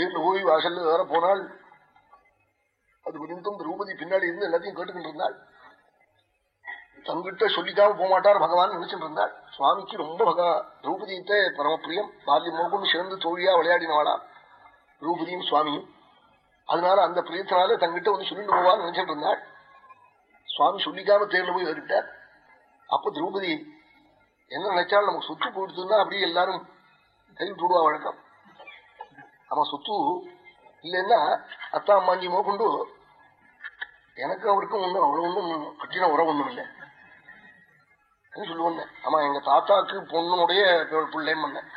தேர்ல போய் வாசல்ல வேற போனாள் அது குறித்தும் திரௌபதி பின்னாடி இருந்து எல்லாத்தையும் கேட்டுக்கிட்டு இருந்தாள் தங்கிட்ட சொல்லிக்காம போகமாட்டார் பகவான் நினைச்சிட்டு இருந்தாள் சுவாமிக்கு ரொம்ப பகவா திரௌபதியிட்ட பரமப்பிரியம் பால்யம் மோகம் சேர்ந்து தோழியா விளையாடினவாளா திரௌபதியும் சுவாமியும். அதனால அந்த பிரியத்தினால தங்கிட்ட வந்து சொல்லிட்டு போவான்னு நினைச்சிட்டு இருந்தாள் சுவாமி சொல்லிக்காம தேர்ல போய் ஏறிட்டார். அப்ப திரௌபதி என்ன நினைச்சாலும் நமக்கு சொத்து போயிடுச்சுன்னா அப்படியே எல்லாரும் கைவிட்டு விடுவா வழக்கம். அவன் சொத்து இல்லைன்னா அத்தா அம்மாஞ்சி கொண்டு எனக்கு அவருக்கும் ஒண்ணும் அவ்வளவு ஒன்றும் கட்டின உறவு ஒண்ணும் இல்லை. சொல்லுவேன் ஆமா எங்க தாத்தாக்கு பொண்ணுடைய பிள்ளைன்னு பண்ணேன்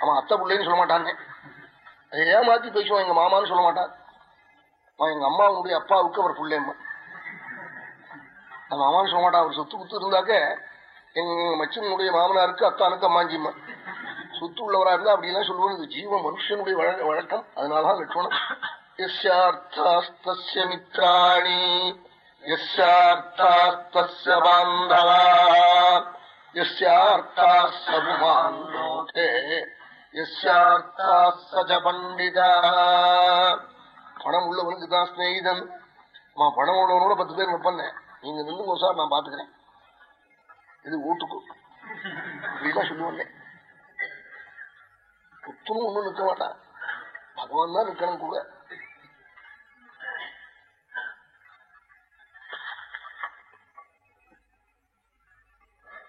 அவன் அத்தை பிள்ளைன்னு சொல்ல மாட்டானே அதை ஏமாத்தி பேசுவான் எங்க மாமான்னு சொல்ல மாட்டான். அவன் எங்க அம்மாவுடைய அப்பாவுக்கு அவர் பிள்ளைம்மா மாமான்னு சொல்ல மாட்டான் அவர் சொத்து குத்து இருந்தாக்க எங்க மச்சனுடைய மாமனாருக்கு அத்தானுக்கு அம்மாஞ்சிம்மா சொத்து உள்ளவரா இருந்தா அப்படிலாம் சொல்லுவோம் இது ஜீவ மனுஷனுடைய வழக்கம். அதனாலதான் லட்சணம். எஸ்யார்த்தாஸ்தஸ்ய மித்ராணி. எஸ்யார்த்தாஸ்தஸ்ய பாந்தவா. எஸ்யார்த்தாஸ்தபுமான் லோகே எஸ்யார்த்தாஸ்தஜ பண்டிதா. பணம் உள்ளவனுக்கு தான் ஸ்நேகிதன் நான் பணம் உள்ளவனோட பத்து பேர் நிற்பேன் நீங்க நின்று சார் நான் பாத்துக்கிறேன். இது ஓட்டுக்கு. அப்படிதான் சொல்லுவேன் புத்தனும் ஒண்ணும் நிற்க மாட்டான். பகவான் தான் நிற்கணும் கூட.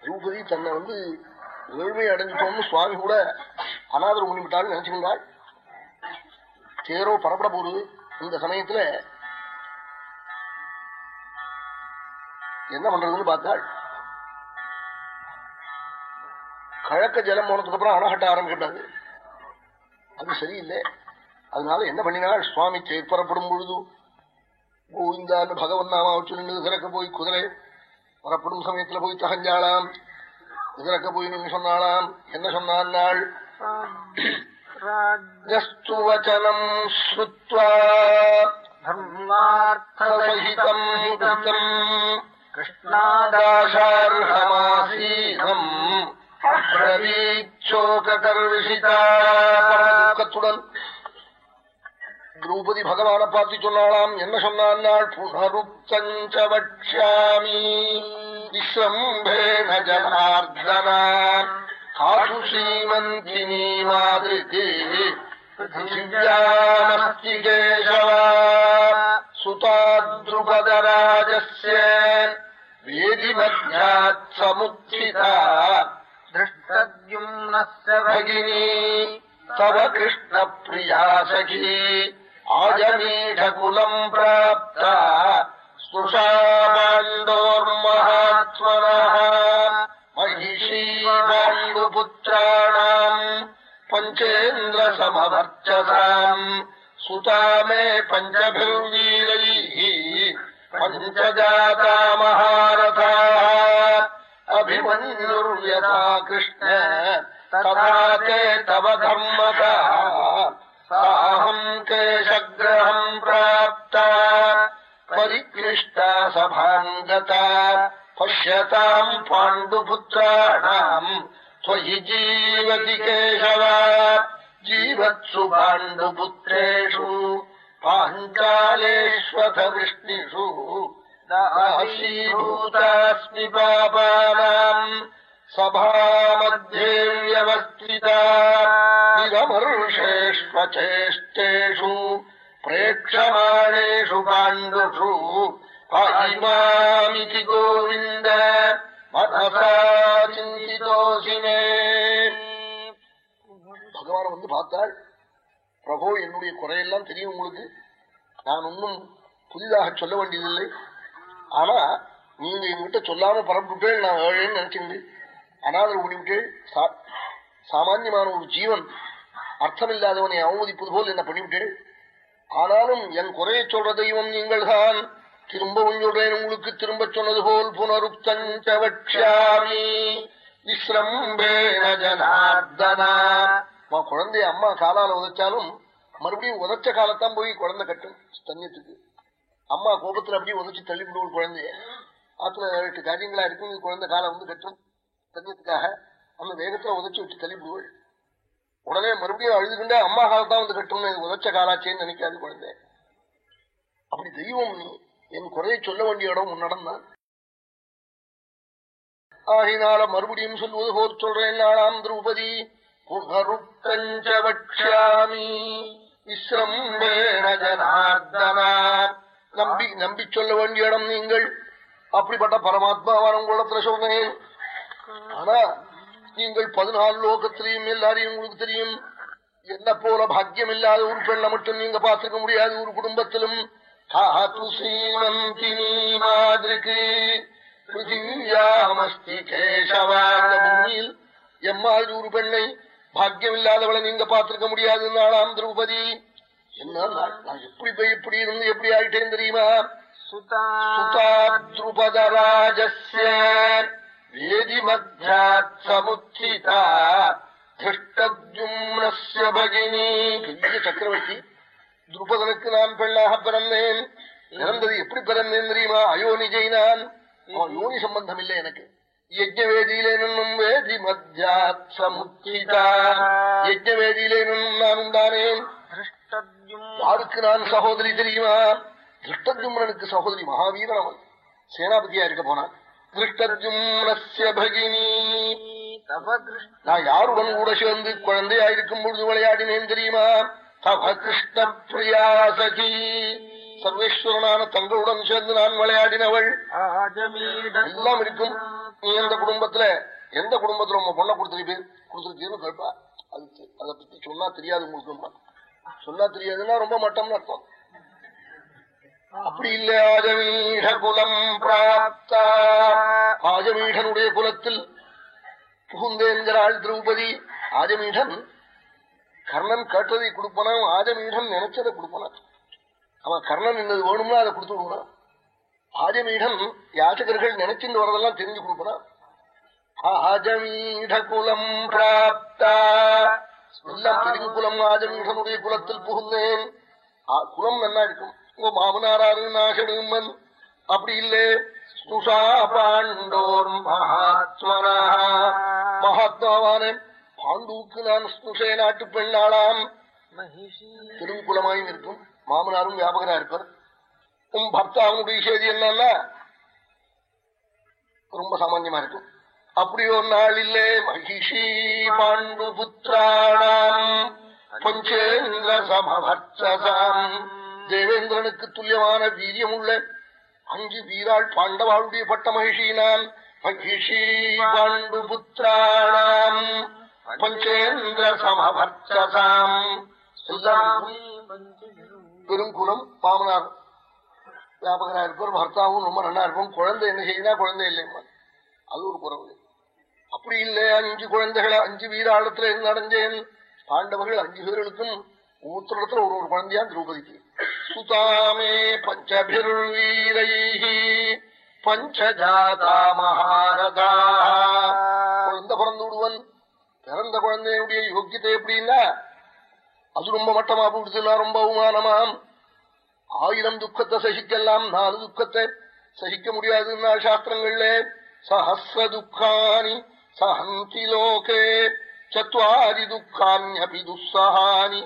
திரௌபதி தன்னை வந்து ஏழ்மை அடைஞ்சிட்டோம்னு சுவாமி கூட அனாதரம் பண்ணிவிட்டாலும் நினைச்சிருந்தாள் தேரோ பரப்பட போகுது இந்த சமயத்துல என்ன பண்றதுன்னு பார்த்தாள் கழக்க ஜலம் போனதுக்கு அப்புறம் அணகட்ட ஆரம்பிக்கப்படாது. அது சரியில்லை. அதனால என்ன பண்ணினாள் சுவாமி தேர்ப்பரப்படும் பொழுது கோவிந்தான்னு பகவன் நாமா வச்சு நின்று குதிரக்க போய் குதிரை புறப்படும் சமயத்துல போய் தகஞ்சாளாம். குதிரக்க போய் நின்று சொன்னாளாம். என்ன சொன்னாள் வச்சனம் ஸ்ருத்வா தர்மார்த்தசகிதம் கிருத்தம் கிருஷ்ணாதாசார்ஹமாசீனம் துக்கத்துடன் திரௌபதி பகவான பார்த்து சொன்னாலாம் என்ன சொன்னாள் புனருப்தஞ்ச வக்ஷாமி ஜனார்தனா. காசு ஸ்ரீமந்தினி மாதிரிக்கு பிருத்திவியாமஸ்தி கேசவா. சுதாத்ருபதராஜஸ்ய. வேதிமத்யாத் சமுத்திதா दृष्टद्युम्नस्य भगिनी तव कृष्णप्रिया सखी आजमीढकुलम् प्राप्ता स्पृशा पाण्डोर्महात्मनः महिषी पाण्डुपुत्राणाम् पञ्चेन्द्रसमवर्चसाम् सुता मे पञ्चभिर्वीरैः पञ्चजाता महारथाः अभिमन्युर्यथा कृष्ण तथा ते तव धर्मता साहम् केशग्रहम् प्राप्ता परिक्लिष्टा सभाम् गता पश्यताम् पाण्डुपुत्राणाम् त्वयि जीवति केशवा जीवत्सु पाण्डुपुत्रेषु पाञ्चालेष्वथ वृष्णिषु दासीभूतास्मि पापानाम् सभामध्ये व्यवस्थिता निरमर्षेष्वचेष्टेषु प्रेक्षमाणेषु पाण्डुषु पाहिमामिति गोविन्द मनसा चिन्तितोऽसि मे பகவான் வந்து பார்த்தாள் பிரபோ என்னுடைய குறையெல்லாம் தெரியும் உங்களுக்கு நான் ஒன்னும் புதிதாக சொல்ல வேண்டியதில்லை ஆனா நீங்க என்கிட்ட சொல்லாம பரப்பிட்டேன் நான் ஏழைன்னு நினைச்சுண்டு அனாதரவு பண்ணிவிட்டேன் சாமான்யமான ஒரு ஜீவன் அர்த்தமில்லாதவனை அவமதிப்பது போல் என்ன பண்ணிவிட்டு ஆனாலும் என் குறைய சொல்ற தெய்வம் நீங்கள் தான் திரும்பவும் சொல்றேன் உங்களுக்கு திரும்ப சொன்னது போல் புனருப்தஞ்சாமி குழந்தைய அம்மா காலால உதைச்சாலும் மறுபடியும் உதச்ச காலத்தான் போய் குழந்தை கட்டும். ஸ்தன்யத்துக்கு. அம்மா கோபத்துல அப்படியே உதச்சு தள்ளி விடுவோம் குழந்தைய. ஆத்துல எட்டு காரியங்களா இருக்கும். குழந்தை காலை வந்து கட்டும் தண்ணியத்துக்காக அந்த வேகத்துல உதச்சு விட்டு தள்ளி உடனே மறுபடியும் அழுதுகின்ற அம்மா காலத்தான் வந்து கட்டும்னு உதச்ச காலாச்சேன்னு நினைக்காது குழந்தை. அப்படி தெய்வம் என் குறையை சொல்ல வேண்டிய இடம் உன்னிடம் தான். ஆகினால மறுபடியும் சொல்வது போல் சொல்றேன் நாளாம் திரௌபதி. புனருக்கஞ்சபக்ஷாமி விஸ்ரம்பேண ஜனார்தனா நம்பி நம்பி சொல்ல வேண்டிய இடம் நீங்கள். அப்படிப்பட்ட பரமாத்மாவான உங்களத்துல சொன்னேன். ஆனா நீங்கள் பதினாலு லோகத்திலையும் எல்லாரையும் உங்களுக்கு தெரியும். என்ன போல பாக்கியம் இல்லாத ஒரு பெண்ணை மட்டும் நீங்க பார்த்துக்க முடியாது ஒரு குடும்பத்திலும். பூமியில் எம்மாதிரி ஒரு பெண்ணை பாக்கியம் இல்லாதவளை நீங்க பார்த்திருக்க முடியாது நாளாம் திரௌபதி. என்ன நான் எப்படி போய் இப்படி இருந்து எப்படி ஆயிட்டேன் தெரியுமா? சுதாத்ருபதராஜஸ்ய வேதி மத்தியாத் சமுச்சிதா திருஷ்டத்யும்னஸ்ய பகினி. பெரிய சக்கரவர்த்தி துருபதனுக்கு நான் பெண்ணாக பிறந்தேன். பிறந்தது எப்படி பிறந்தேன் தெரியுமா? அயோனிஜை நான். அவன் யோனி சம்பந்தம் இல்லை எனக்கு. யஜ்ஞ வேதியிலே நின்னும் வேதி மத்தியாத் சமுச்சிதா யஜ்ஞ வேதியிலே நின்னும் நான் உண்டானேன். யாருக்கு நான் சகோதரி தெரியுமா? திருஷ்டத்யும்னனுக்கு சகோதரி மகாவீரன் அவன். சேனாபதியா இருக்க போனான். நான் யாருடன் கூட சேர்ந்து குழந்தையா இருக்கும் பொழுது விளையாடினேன் தெரியுமா? தவ கிருஷ்ண பிரியா சகி. சர்வேஸ்வரனான தங்களுடன் சேர்ந்து நான் விளையாடினவள். எல்லாம் இருக்கும். நீ எந்த குடும்பத்துல? எந்த குடும்பத்துல? உங்க பொண்ணை கொடுத்துருக்கு கொடுத்துருக்கீன்னு கேட்பா அது அதை பத்தி சொன்னா தெரியாது உங்களுக்கு. சொன்னா தெரியாதுன்னா ரொம்ப மட்டம்னு அர்த்தம். அப்படி இல்ல ஆஜமீட குலம் பிராப்தா. ஆஜமீடனுடைய குலத்தில் புகுந்தேன்கிறாள் திரௌபதி. ஆஜமீடன் கர்ணன் கேட்டதை கொடுப்பனான் ஆஜமீடன் நினைச்சதை கொடுப்பனான். அவன் கர்ணன் என்னது வேணும்னா அதை கொடுத்து விடுவான். ஆஜமீடன் யாச்சகர்கள் நினைச்சுட்டு வரதெல்லாம் தெரிஞ்சு கொடுப்பனான். ஆஜமீட குலம் பிராப்தா. எல்லாம் பெருங்குலம் ஆஜமீடனுடைய குலத்தில் புகுந்தேன். குலம் நல்லா இருக்கும்? உங்க மாமனாராரு நாசடுமன் அப்படி இல்லை. சுஷா பாண்டோர் மகாத்மனா. மகாத்மாவான பாண்டுவுக்கு நான் ஸ்னுஷே நாட்டு பெண்ணாளாம். திருங்குலமாயும் இருக்கும் மாமனாரும் வியாபகரா இருப்பார். உன் பர்த்தாவனுடைய செய்தி என்னன்னா ரொம்ப சாமான்யமா இருக்கும். அப்படி ஒரு நாள் இல்லே. மகிஷி பாண்டு புத்திராணாம். பஞ்சேந்திர சமபர்த்தசாம் தேவேந்திரனுக்கு துல்லியமான வீரியம் உள்ள அஞ்சு வீராள் பாண்டவாளுடைய பட்ட மகிழ்ச்சியினான் மகிஷி பாண்டு புத்திராணாம். பஞ்சேந்திர சமபர்த்தசாம் பெருங்குலம் பாமனார். வியாபகரா இருப்பார் பர்த்தாவும் ரொம்ப நல்லா இருக்கும் குழந்தை என்ன செய்யினா குழந்தை இல்லைம்மா. அது ஒரு குறவு. அப்படி இல்லை. அஞ்சு குழந்தைகளை அஞ்சு வீராளத்துல இருந்து அடைஞ்சேன். பாண்டவர்கள் அஞ்சு பேர்களுக்கும் மூத்திரத்துல ஒரு ஒரு குழந்தையா திரௌபதிக்கு. சுதாமே பஞ்சபிர்வீரை பஞ்சஜாதா மகாரதா. குழந்தை பிறந்து விடுவன். பிறந்த குழந்தையுடைய யோக்கியத்தை எப்படின்னா அது ரொம்ப மட்டமா போடுச்சுன்னா ரொம்ப அவமானமாம். ஆயிரம் துக்கத்தை சகிக்கலாம். நாலு துக்கத்தை சகிக்க முடியாதுன்னா சாஸ்திரங்கள்ல சஹசிர துக்கானி சஹந்தி லோகே சத்வாரி துக்கான்யபி துஸ்ஸஹானி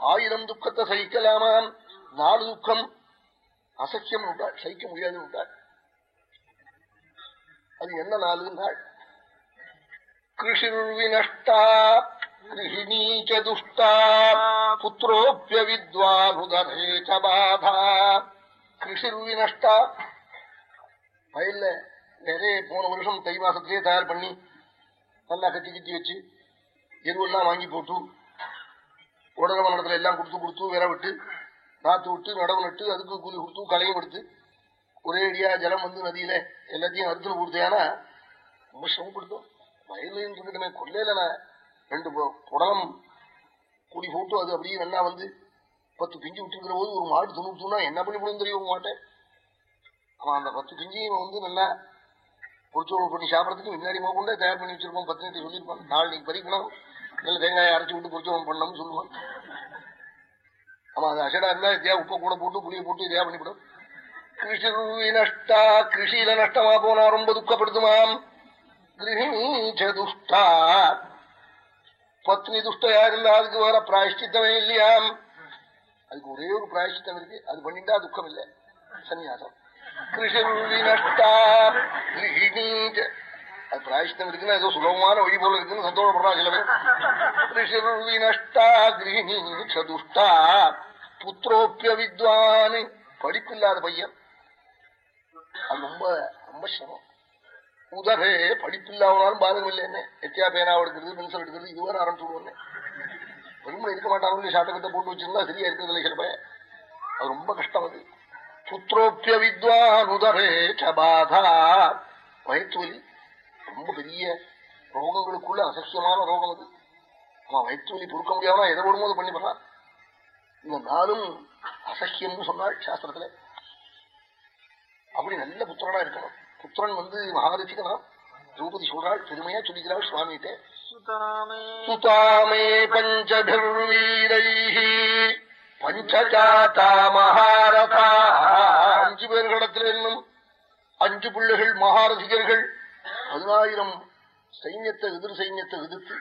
ஆயிரம் துக்கத்தை சகிக்கலாமாம் நாலு துக்கம் அசக்கியம் உண்டாள் சகிக்க முடியாது உண்டாள் அது என்ன நாலு நாள் கிருஷிர்வினஷ்டா கிருஹிணீச்ச துஷ்டா புத்திரோப்பிய வித்வானுதரே பாதா கிருஷிர்வினஷ்டா வயல்ல நிறைய போன வருஷம் தை மாசத்திலேயே தயார் பண்ணி நல்லா கட்டி கட்டி வச்சு எருவெல்லாம் வாங்கி போட்டு உடனே மண்டலத்துல எல்லாம் கொடுத்து கொடுத்து விர விட்டு நாத்து விட்டு நடவு நட்டு அதுக்கு கூலி கொடுத்து களையும் கொடுத்து ஒரே அடியா ஜலம் வந்து நதியில எல்லாத்தையும் அறுத்துல கொடுத்தேனா ரொம்ப சிரமப்படுத்தும் வயலுன்னு இருந்துட்டுமே கொள்ளையில நான் ரெண்டு புடலம் கூலி போட்டு அது அப்படியே நல்லா வந்து பத்து பிஞ்சு விட்டுருக்கிற போது ஒரு மாடு துணுத்துனா என்ன பண்ணி போடும் தெரியும் மாட்டேன் அவன் அந்த பத்து பிஞ்சையும் வந்து நல்லா பொறிச்சோடு பண்ணி சாப்பிட்றதுக்கு முன்னாடி கொண்டே தயார் பண்ணி வச்சிருப்போம். பத்தினிட்டு நேரத்தை சொல்லியிருப்பான் நாள் நீ பறிக்கணும் நல்ல தேங்காயை அரைச்சி விட்டு பொறிச்சோடு பண்ணணும்னு சொல்லுவான் ஆமா அது அசடா இருந்தா இதே உப்பை கூட போட்டு புளியை போட்டு இதே பண்ணிவிடும். கிருஷி நஷ்டா கிருஷியில நஷ்டமா போனா ரொம்ப துக்கப்படுத்துமாம். கிரகிணீச்ச பத்னி துஷ்டையா இருந்தா அதுக்கு வேற பிராயஷ்டித்தமே இல்லையாம். அதுக்கு ஒரே ஒரு பிராயஷ்டித்தம் இருக்கு. அது பண்ணிட்டா துக்கம் இல்லை சன்னியாசம். கிருஷிர்வினஷ்டா அது பிராயஷ்டம் இருக்குன்னா ஏதோ சுலபமான வழி போல இருக்குன்னு சந்தோஷப்படுறா சில பேர். கிருஷிர்வினஷ்டா கிரகிணீச்ச சதுஷ்டா புத்திரோப்பிய வித்வான் படிப்பில்லாத பையன். அது ரொம்ப ரொம்ப சிரமம். உதரே படிப்பில்லாதவனாலும் பாதகம் இல்லை என்ன? எத்தியா பேனா எடுக்கிறது பென்சில் எடுக்கிறது இதுவரை ஆரம்பிச்சு விடுவேன். இருக்க மாட்டாங்க சாட்டகத்தை போட்டு வச்சிருந்தா சரியா இருக்கிறது இல்லை சில பையன். அது ரொம்ப கஷ்டம் அது. புத்திரோப்பிய வித்வான் உதரே சபாதா வயிற்றுவலி ரொம்ப பெரிய ரோகங்களுக்குள்ள அசக்கியமான ரோகம் அது அவன் வயிற்றுவலி பொறுக்க முடியாம எதை போடும்போது பண்ணி பண்ணான் இந்த நாளும் அசக்கியம்னு சொன்னாள் சாஸ்திரத்துல அப்படி நல்ல புத்திரனா இருக்கணும் புத்திரன் வந்து மகாரசிக்கணும் திரௌபதி சொல்றாள் பெருமையா சொல்லிக்கிறாள் சுவாமிகிட்ட சுதாமே பஞ்சபிர்வீரை பஞ்சஜாதா மகாரதா. அஞ்சு பேர்களிடத்தில் இன்னும் அஞ்சு பிள்ளைகள் மகாரசிகர்கள் பதினாயிரம் சைன்யத்தை எதிர் சைன்யத்தை எதிர்த்து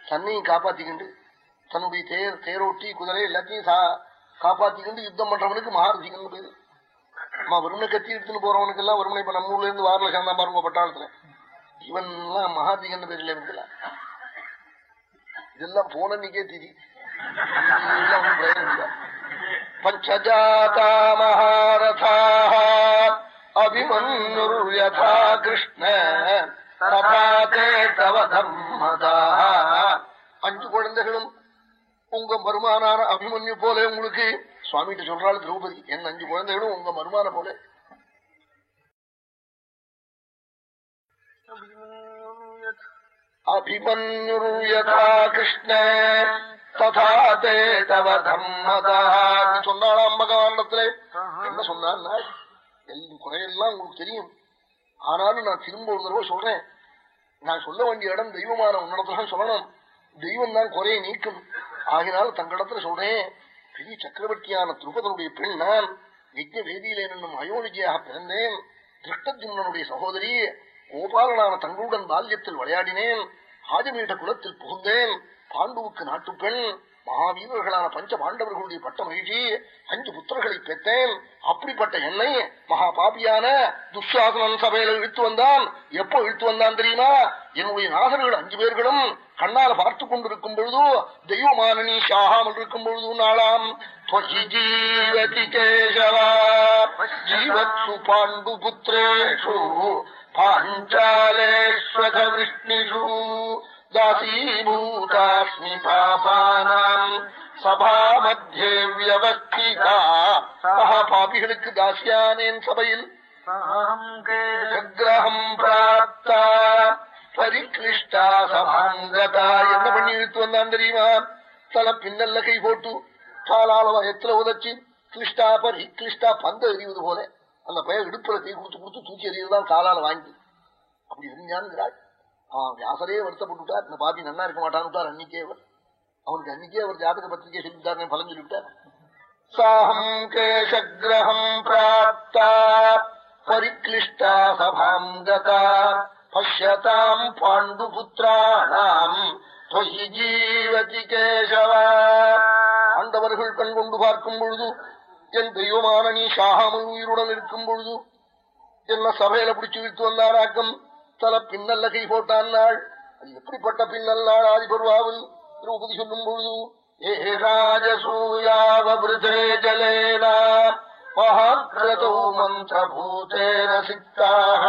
தன்னையும் காப்பாத்திக்கிண்டு தன்னுடைய தேர் தேரோட்டி குதிரை எல்லாத்தையும் காப்பாத்திக்கிண்டு யுத்தம் பண்றவனுக்கு மகாரசிகன் பேரு. அம்மா வருமனை கத்தி எடுத்துன்னு போறவனுக்கு எல்லாம் வருமனை இப்ப நம்ம ஊர்ல இருந்து வாரில சேர்ந்தா பாருங்க பட்டாளத்துல. இவன் எல்லாம் மகாதிகன் பேர்ல இருக்கலாம் இதெல்லாம் போனன்னைக்கே திதி. பஞ்சஜாதா மகாரதா அபிமன்யுர்யதா கிருஷ்ண அஞ்சு குழந்தைகளும் உங்க மருமானான அபிமன்யு போல உங்களுக்கு சுவாமிகிட்ட சொல்றாள் திரௌபதி என் அஞ்சு குழந்தைகளும் உங்க மருமான போல அபிமன்யுர்யதா கிருஷ்ண சொன்னாளாம் பகவானிடத்துல என்ன சொன்னான் குறையெல்லாம் உங்களுக்கு தெரியும். ஆனாலும் நான் திரும்ப ஒரு தடவை சொல்றேன். நான் சொல்ல வேண்டிய இடம் தெய்வமான உன்னிடத்துல சொல்லணும். தெய்வம் தான் குறையை நீக்கும். ஆகினால் தங்களிடத்துல சொல்றேன். பெரிய சக்கரவர்த்தியான திருப்பதனுடைய பெண் நான் யஜ்ய வேதியிலே என்னும் அயோனிஜியாக பிறந்தேன். திருஷ்டஜும்னனுடைய சகோதரி கோபாலனான தங்களுடன் பால்யத்தில் விளையாடினேன். ஆஜமீட குலத்தில் புகுந்தேன். பாண்டுவுக்கு நாட்டு பெண் மகாவீரர்களான பஞ்ச பாண்டவர்களுடைய பட்ட மகிழ்ச்சி அஞ்சு புத்திரர்களை பெற்றேன். அப்படிப்பட்ட என்னை மகா பாபியான துஷாசனன் சபையில இழுத்து வந்தான். எப்போ இழுத்து வந்தான் தெரியுமா? என்னுடைய நாகர்கள் அஞ்சு பேர்களும் கண்ணால பார்த்து கொண்டிருக்கும் பொழுது தெய்வமான சாகாமல் இருக்கும் பொழுது நாளாம். ஜீவத்து பாண்டு புத்திரேஷு பாஞ்சாலேஸ்வத விஷ்ணிஷு. दासीभूतास्मि பாபானாம் சபா மத்தியே வியவஸ்திதா சகா பாபிகளுக்கு தாசியானேன் சபையில் சகிரகம் பிராப்தா பரிகிருஷ்டா சபாங்கதா என்ன பண்ணி இழுத்து வந்தான் தெரியுமா தல பின்னல்ல கை போட்டு காலால வயத்துல உதச்சு கிருஷ்டா பரி கிருஷ்டா பந்த எறிவது போல அந்த பையன் இடுப்புல கை கொடுத்து கொடுத்து தூக்கி எறியதுதான் காலால வாங்கி அப்படி அவன் வியாசரே வருத்தப்பட்டுட்டார் இந்த பாபி நல்லா இருக்க மாட்டான்னு அன்னைக்கே அவர். அவனுக்கு அன்னைக்கே அவர் ஜாதக பத்திரிகை செஞ்சுட்டார் பலன் சொல்லிவிட்டார் சாஹம் கேசகிரகம் பிராப்தா பரிக்ளிஷ்டா சபாம் கதா பசியதாம் பாண்டு புத்திராணாம் ஜீவதி கேசவா. ஆண்டவர்கள் கண் கொண்டு பார்க்கும் பொழுது என் தெய்வமான நீ சாகாமல் உயிருடன் இருக்கும் பொழுது என்ன சபையில பிடிச்சு விட்டு வந்தாராக்கம்? தல பின்னல்ல கை போட்டான் நாள். அது எப்படிப்பட்ட பின்னல் நாள்? ஆதிபர்வாவில் திரௌபதி சொல்லும் பொழுது ஏ ராஜசூயாவபிருதே ஜலேனா மகாக்கிரதோ மந்திரபூதேன சித்தாக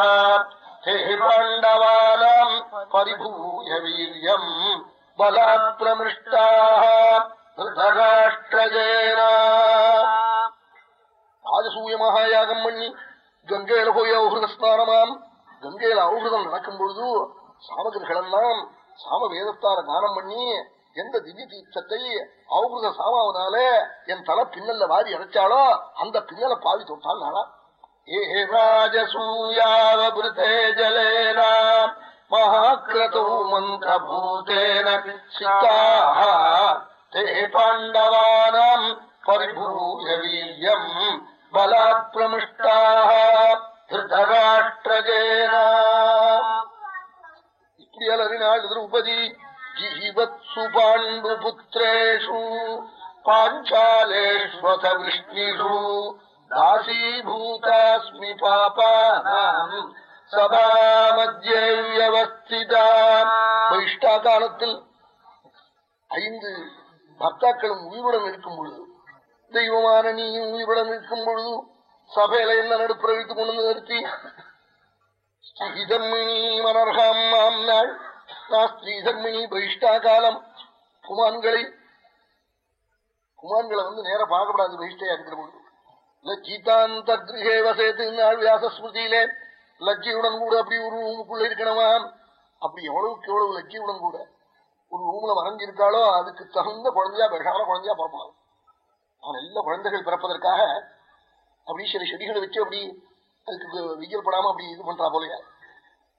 ஹே பாண்டவானாம் பரிபூய வீரியம் பலாத் பிரமிஷ்டாக ராஜசூய மகாயாகம் பண்ணி கங்கையில போய் ஔஹத ஸ்நானமாம் கங்கையில ஔஹதம் நடக்கும் பொழுது சாமகர்கள் எல்லாம் சாம வேதத்தார தானம் பண்ணி எந்த திவ்ய தீட்சத்தை அவகிருத சாமாவனால என் தலை பின்னல்ல வாரி அரைச்சாலோ அந்த பின்னல பாவி தொட்டால் நாளா ஏ ராஜசூயாவபிருத்தே ஜலேனா மகாக்கிரதோ மந்திரபூதேன சித்தாக தே பாண்டவானாம் பரிபூய வீரியம் பலாத் பிரமிஷ்டாக இப்படி அலறினாள் திரௌபதி ஜீவத்சு பாண்டுபுத்திரேஷு பாஞ்சாலேஷ்வத விஷ்ணிஷு தாசீபூதாஸ்மி பாபானாம் சதா மத்தியே வியவஸ்திதா வைஷ்டா காலத்தில் ஐந்து பக்தாக்களும் உயிருடன் இருக்கும் பொழுது தெய்வமான நீயும் உயிருடன் இருக்கும் பொழுது சபையில என்ன நடுப்புற வைத்துக் கொண்டு வந்து நிறுத்தி? ஸ்ரீதர்மிணி மனர்காம் மாம் நாள். நான் ஸ்ரீதர்மிணி பகிஷ்டா காலம். குமான்களை குமான்களை வந்து நேர பார்க்கப்படாது பகிஷ்டையா இருக்கிற போது. லஜ்ஜிதாந்த கிரகே வசேத்து நாள் வியாசஸ்மிருதியிலே லஜ்ஜியுடன் கூட அப்படி ஒரு ரூமுக்குள்ள இருக்கணுமாம். அப்படி எவ்வளவுக்கு எவ்வளவு லஜ்ஜியுடன் கூட ஒரு ரூம்ல மறைஞ்சிருக்காளோ அதுக்கு தகுந்த குழந்தையா பெருசான குழந்தையா பிறப்பாள் அவன் எல்லா குழந்தைகள் பிறப்பதற்காக அப்படி சில செடிகளை வச்சு அப்படி அதுக்கு வெயில் படாம அப்படி இது பண்றா போலையா.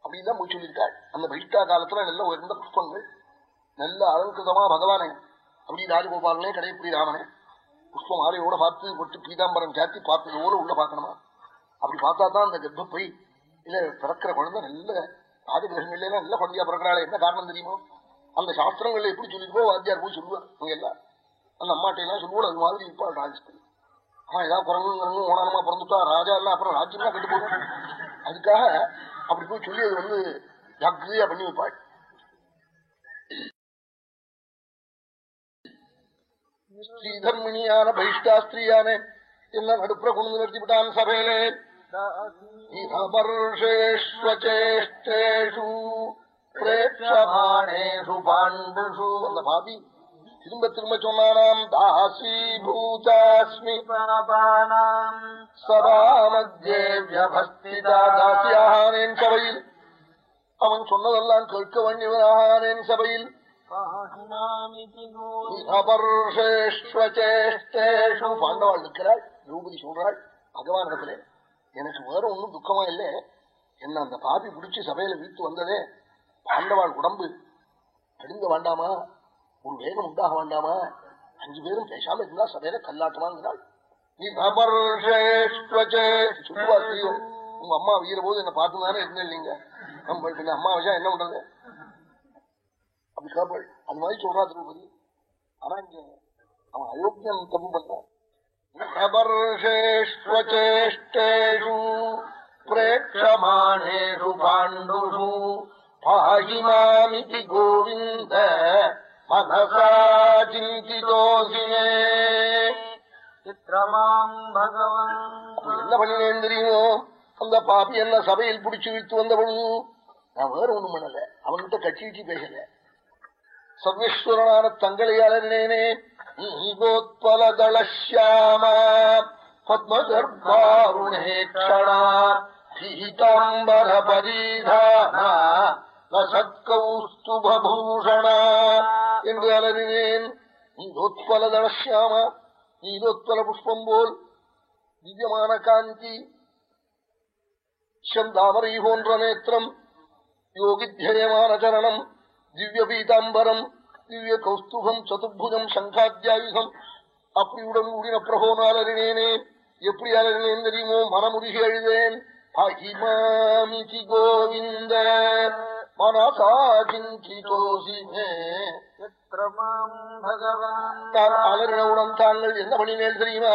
அப்படின்னு தான் சொல்லியிருக்காள் அந்த பகிஷ்டா காலத்துல நல்ல உயர்ந்த புஷ்பங்கள் நல்ல அலங்கிருதமா பகவானே அப்படி ராஜகோபாலனே கடைப்பிடி ராமனே புஷ்பம் ஆலையோட பார்த்து பொட்டு பீதாம்பரம் சாத்தி பார்த்ததோட உள்ள பார்க்கணுமா? அப்படி பார்த்தா தான் அந்த கர்ப்பப்பை இல்ல பிறக்கிற குழந்தை நல்ல ராஜகிரகங்கள்ல நல்ல குழந்தையா பிறக்கிறாள் என்ன காரணம் தெரியுமோ? அந்த சாஸ்திரங்கள்ல எப்படி சொல்லிருக்கோ வாத்தியார் போய் சொல்லுவார் இவங்க எல்லாம். அந்த அம்மாட்டையெல்லாம் சொல்லுவோம் அது மாதிரி இருப்பாள் ராஜஸ்தான் அவன் ஏதாவது குரங்கு குரங்கு ஓடானமா பிறந்துட்டா ராஜா இல்ல அப்புறம் ராஜ்யம் தான் கெட்டு போகும். அதுக்காக அப்படி போய் சொல்லி அது வந்து ஜாக்கிரதையா பண்ணி வைப்பாள். ஸ்ரீதர்மிணியான பகிஷ்டாஸ்திரியான என்ன நடுப்புற கொண்டு நிறுத்திவிட்டான் சபையிலே. பிரேட்சமானேஷு பாண்டுஷு அந்த பாபி. திரும்ப திரும்ப சொன்னானாம் தாசி பூதாஸ்மி சபா மத்தியே வியபஸ்திதா தாசியானேன் சபையில். அவன் சொன்னதெல்லாம் கேட்க வேண்டியவனானேன் சபையில். பாண்டவாள் இருக்கிறாள் திரௌபதி சொல்றாள் பகவானிடத்திலே எனக்கு வேற ஒன்னும் துக்கமா இல்லை. என்ன அந்த பாபி பிடிச்சு சபையில வீட்டு வந்ததே பாண்டவாள் உடம்பு அடிங்க வேண்டாமா? ஒரு வேகம் உண்டாக வேண்டாமா? அஞ்சு பேரும் பேசாம இருந்தா சபையில கல்லாட்டமாங்கிறாள் நீ சொல்லுவா தெரியும் உங்க அம்மா வீர போது என்ன பார்த்து தானே இருந்தேன் நீங்க நம்ம அம்மா வச்சா என்ன பண்றது? அப்படி கேட்பாள் அது மாதிரி சொல்றா திருப்பதி ஆனா இங்க அவன் அயோக்கியம் தப்பு பண்றான் பிரேட்சமானேஷு பாண்டுஷு பாகிமாமிதி கோவிந்த மனசா சிந்திதோசிமே என்ன பண்ணினேன் தெரியுமோ? அந்த பாப்பி என்ன சபையில் பிடிச்சு விட்டு வந்த பொழுது நான் வேற ஒண்ணும் பண்ணல. அவன்கிட்ட கட்சி வச்சு பேசல. சர்வேஸ்வரனான தங்களை அலறினேனே. நீகோத்பலதளஷாமா பத்மகர்பாருணேக்ஷணா பீதாம்பர பரீதானா சத்கௌஸ்துபூஷணா என்று அலறினேன். நீதோத்பலதளஷாமா நீதோத்பல புஷ்பம் போல் திவ்யமான காந்தி செந்தாமரை போன்ற நேத்திரம் யோகித்யமான சரணம் திவ்ய பீதாம்பரம் திவ்ய கௌஸ்துபம் சதுர்புஜம் சங்காத்தியாயுதம் அப்படியுடன் கூடின பிரபோன அலறினேனே. எப்படி அலறினேன் தெரியுமோ? மனமுருகி எழுதேன் அஹிமாமிதி கோவிந்த நான் அலறினவுடன் தாங்கள் என்ன பண்ணினேன் தெரியுமா?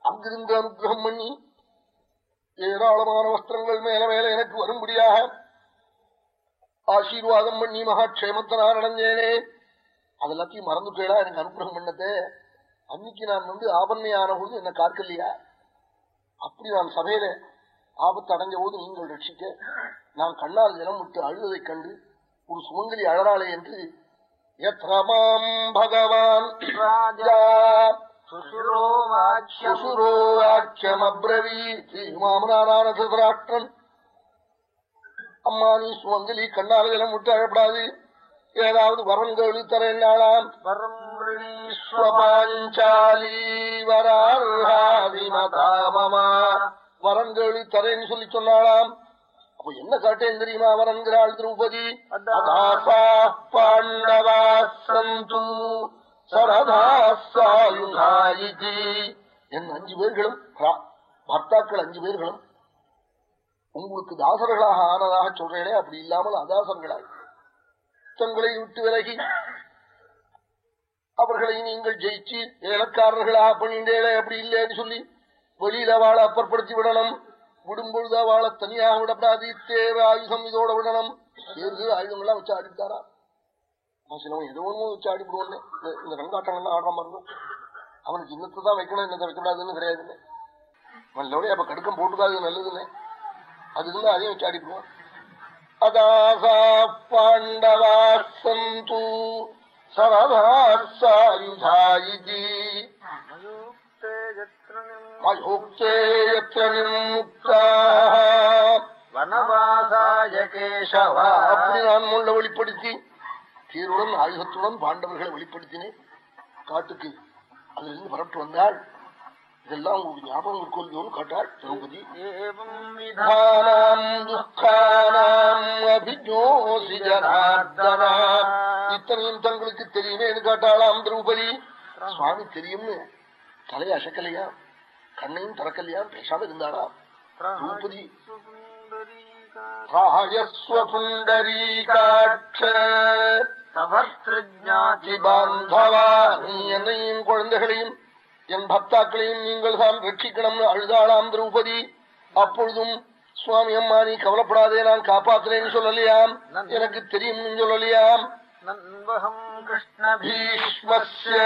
அங்கிருந்து அனுகிரகம் பண்ணி ஏராளமான வஸ்திரங்கள் மேல மேல எனக்கு வரும்படியாக ஆசீர்வாதம் பண்ணி மகாட்சேமத்தை நான் அடைஞ்சேனே. அதெல்லாத்தையும் மறந்துட்டேடா எனக்கு அனுகிரகம் பண்ணதே. அன்னைக்கு நான் வந்து ஆபன்மையான போது என்ன காக்கலையா? அப்படி நான் சபையில ஆபத்து அடைஞ்ச போது நீங்கள் ரட்சிக்க நான் கண்ணால் ஜலம் விட்டு அழுவதைக் கண்டு ஒரு சுமங்கலி அழறாளே என்று எத்ரமாம் பகவான். திருதராஷ்டிரன். அம்மா நீ சுமங்கலி கண்ணால் ஜலம் விட்டு அழப்படாது. ஏதாவது வரங்கள் தரேன்னாளாம். வரங்கள் தரேன்னு சொல்லி சொன்னாளாம். அப்ப என்ன காட்டேன் தெரியுமா வரன்கிறாள் திரௌபதி? பாண்டவா சந்து சரதாசாயுதாயிஜி என் அஞ்சு பேர்களும் பர்த்தாக்கள் அஞ்சு பேர்களும் உங்களுக்கு தாசர்களாக ஆனதாக சொல்றேனே அப்படி இல்லாமல் அதாசர்களாய் தங்களை விட்டு விலகி அவர்களை நீங்கள் ஜெயிச்சு ஏலக்காரர்களாக பண்ணிண்டேளே அப்படி இல்லைன்னு சொல்லி வெளியில வாழ அப்புறப்படுத்தி விடணும். விடும்பொழுது வாழ தனியாக விடப்படாது. தேவ ஆயுதம் இதோட விடணும். தேர்வு ஆயுதங்கள்லாம் வச்சு ஆடித்தாரா சிலவன் ஏதோ ஒன்று வச்சு ஆடிவிடுவோன்னு இந்த ரங்காட்டங்கள்லாம் ஆடுற மாதிரி அவனுக்கு இன்னத்தை தான் வைக்கணும் இன்னத்தை வைக்கக்கூடாதுன்னு கிடையாதுன்னு அவன் அப்ப கடுக்கம் போட்டுக்காது நல்லதுன்னு. அது இருந்தா அதையும் வச்சு ஆடிவிடுவான். அதாசா பாண்டவா சந்து சரதாசாயுதாயிதி அப்படி நான் முள்ள வெளிப்படுத்தி தீருடன் ஆயுதத்துடன் பாண்டவர்களை வெளிப்படுத்தினேன். காட்டுக்கு அதுல இருந்து பரப்பிட்டு வந்தாள் இதெல்லாம் உங்களுக்கு ஞாபகம் இருக்கோன்னு காட்டாள் திரௌபதி. இத்தனையும் தங்களுக்கு தெரியுமேன்னு காட்டாளாம் திரௌபதி. சுவாமி தெரியும்னு தலையை அசக்கலையா? கண்ணையும் திறக்கலையா? பேசாம இருந்தாளா? திரௌபதி என்னையும் குழந்தைகளையும் என் பக்தாக்களையும் நீங்கள் தான் ரட்சிக்கணும்னு அழுதாளாம் திரௌபதி. அப்பொழுதும் சுவாமி அம்மா நீ கவலைப்படாதே நான் காப்பாத்துறேன்னு சொல்லலையாம்? எனக்கு தெரியும் சொல்லலையாம்? நண்பகம் கிருஷ்ண பீஷ்மஸ்ய.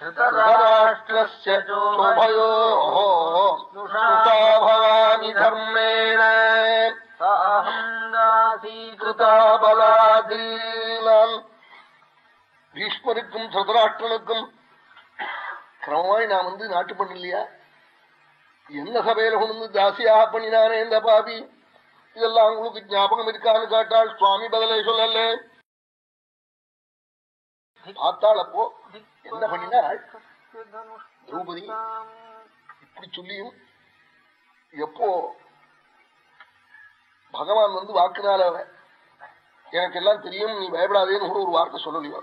धृतराष्ट्रस्य चोभयोः नुषा भवामि धर्मेण சாஹந்தாசீகிருதா கிருதாபலாதீனான் பீஷ்மருக்கும் திருதராஷ்டிரனுக்கும் கிரமமாய் நான் வந்து நாட்டு பண்ணலையா என்ன சபையில கொண்டு தாசியாக பண்ணினானே இந்த பாபி இதெல்லாம் உங்களுக்கு ஞாபகம் இருக்கான்னு காட்டாள் சுவாமி பதிலே சொல்லல பார்த்தாள் அப்போ என்ன பண்ணினாள் திரௌபதி இப்படி சொல்லியும் எப்போ பகவான் வந்து வாக்குனால எனக்கு எல்லாம் தெரியும் நீ பயப்படாதேன்னு கூட ஒரு வார்த்தை சொல்லலையோ.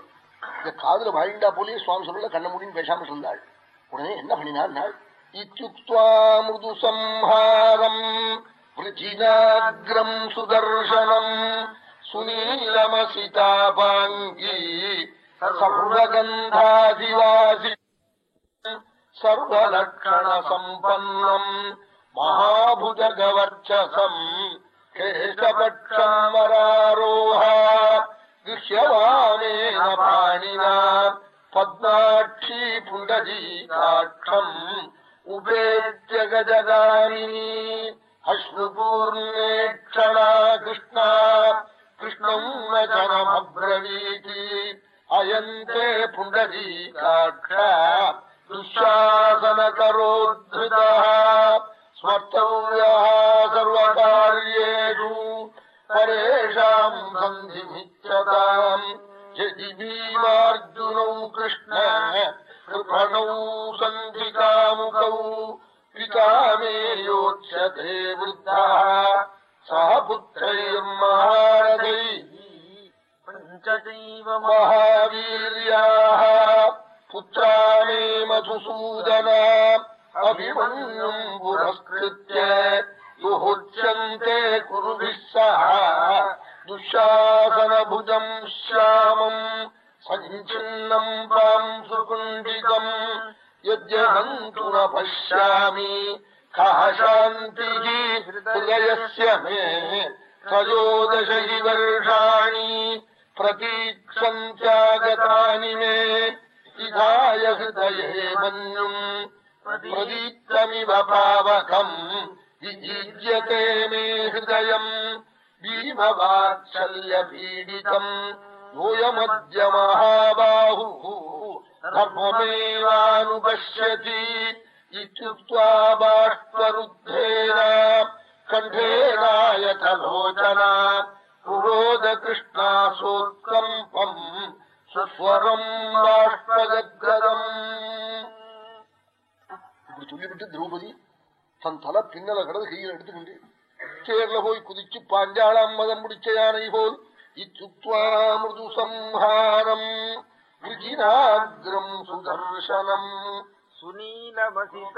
இந்த காதுல வாயிண்டா போலயே சுவாமி சொல்லல கண்ண முடியும் பேசாம இருந்தாள். உடனே என்ன பண்ணினாள் மிருது சம்ஹாரம் சுதர்சனம் சுனீலமசிதாபாங்கி சர்வகந்தாதிவாசி சர்வலக்ஷண மகாபுஜகவர்ச்சசம் கேசபட்சம் வராரோஹ பாணினா பத்மாட்சி புண்டஜீகாட்சம் உபேத்ய கஜகாமினி கிருஷ்ணா கிருஷ்ணம் வச்சனமப்ரவீதி அயந்தே புண்டரீகாட்சா துஷாசனகரோத்விதா ஸ்மர்த்தம் யா சர்வகாரியேஷு பரேஷாம் சந்திமிச்சதாம் யதி பீமார்ஜுனௌ கிருஷ்ண கிருபணௌ சந்திகாமுகௌ பிதாமேயோச்சதே விருத்தா சா புத்திரைர் மகாரதை पुत्रैर्महारथैः பஞ்சைவ महावीर्याः पुत्रा मे मधुसूदना अभिमन्युम् पुरस्कृत्य युहुच्यन्ते कुरुभिः सह दुःशासनभुजम् श्यामम् सञ्चिन्नम् पांसुकुण्डिकम् यद्यहन्तु न पश्यामि कः शान्तिः हृदयस्य मे त्रयोदश हि वर्षाणि प्रतीक्षन्त्यागतानि मे विधाय हृदये मन्युम् प्रदीप्तमिव पावकम् विजीज्यते मे हृदयम् भीमवात्सल्यपीडितम् योऽयमद्य महाबाहुः धर्ममेवानुपश्यति इत्युक्त्वा बाष्परुद्धेन சுரோத கிருஷ்ணாசோத்கம்பம் சுஸ்வரம் ராஷ்டகத்கதம் இப்படி சொல்லிவிட்டு திரௌபதி தன் தலை பின்னல கடந்து கையில் எடுத்துக்கொண்டு சேர்ல போய் குதிச்சு பாஞ்சாளாம் மதம் பிடிச்ச யானை போல் இச்சுத்வாமிருது சம்ஹாரம். சுதர்சனம். சுனீலவசிதாபாணி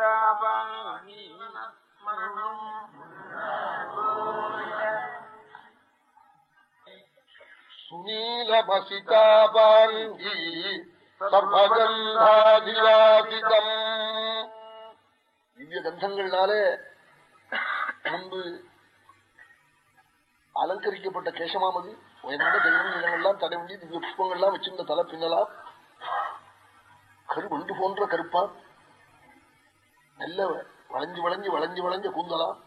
சுனீலமசிதாபாங்கி சர்வகந்தாதிவாசிதம் திவ்ய கந்தங்கள்னாலே முன்பு அலங்கரிக்கப்பட்ட கேசமாமதி உயர்ந்த தைரியம் இதெல்லாம் தடவி திவ்ய புஷ்பங்கள்லாம் வச்சிருந்த தலை பின்னலாம் கருவண்டு போன்ற கருப்பான் நல்ல வளைஞ்சு வளைஞ்சு வளைஞ்சு வளைஞ்ச கூந்தலாம்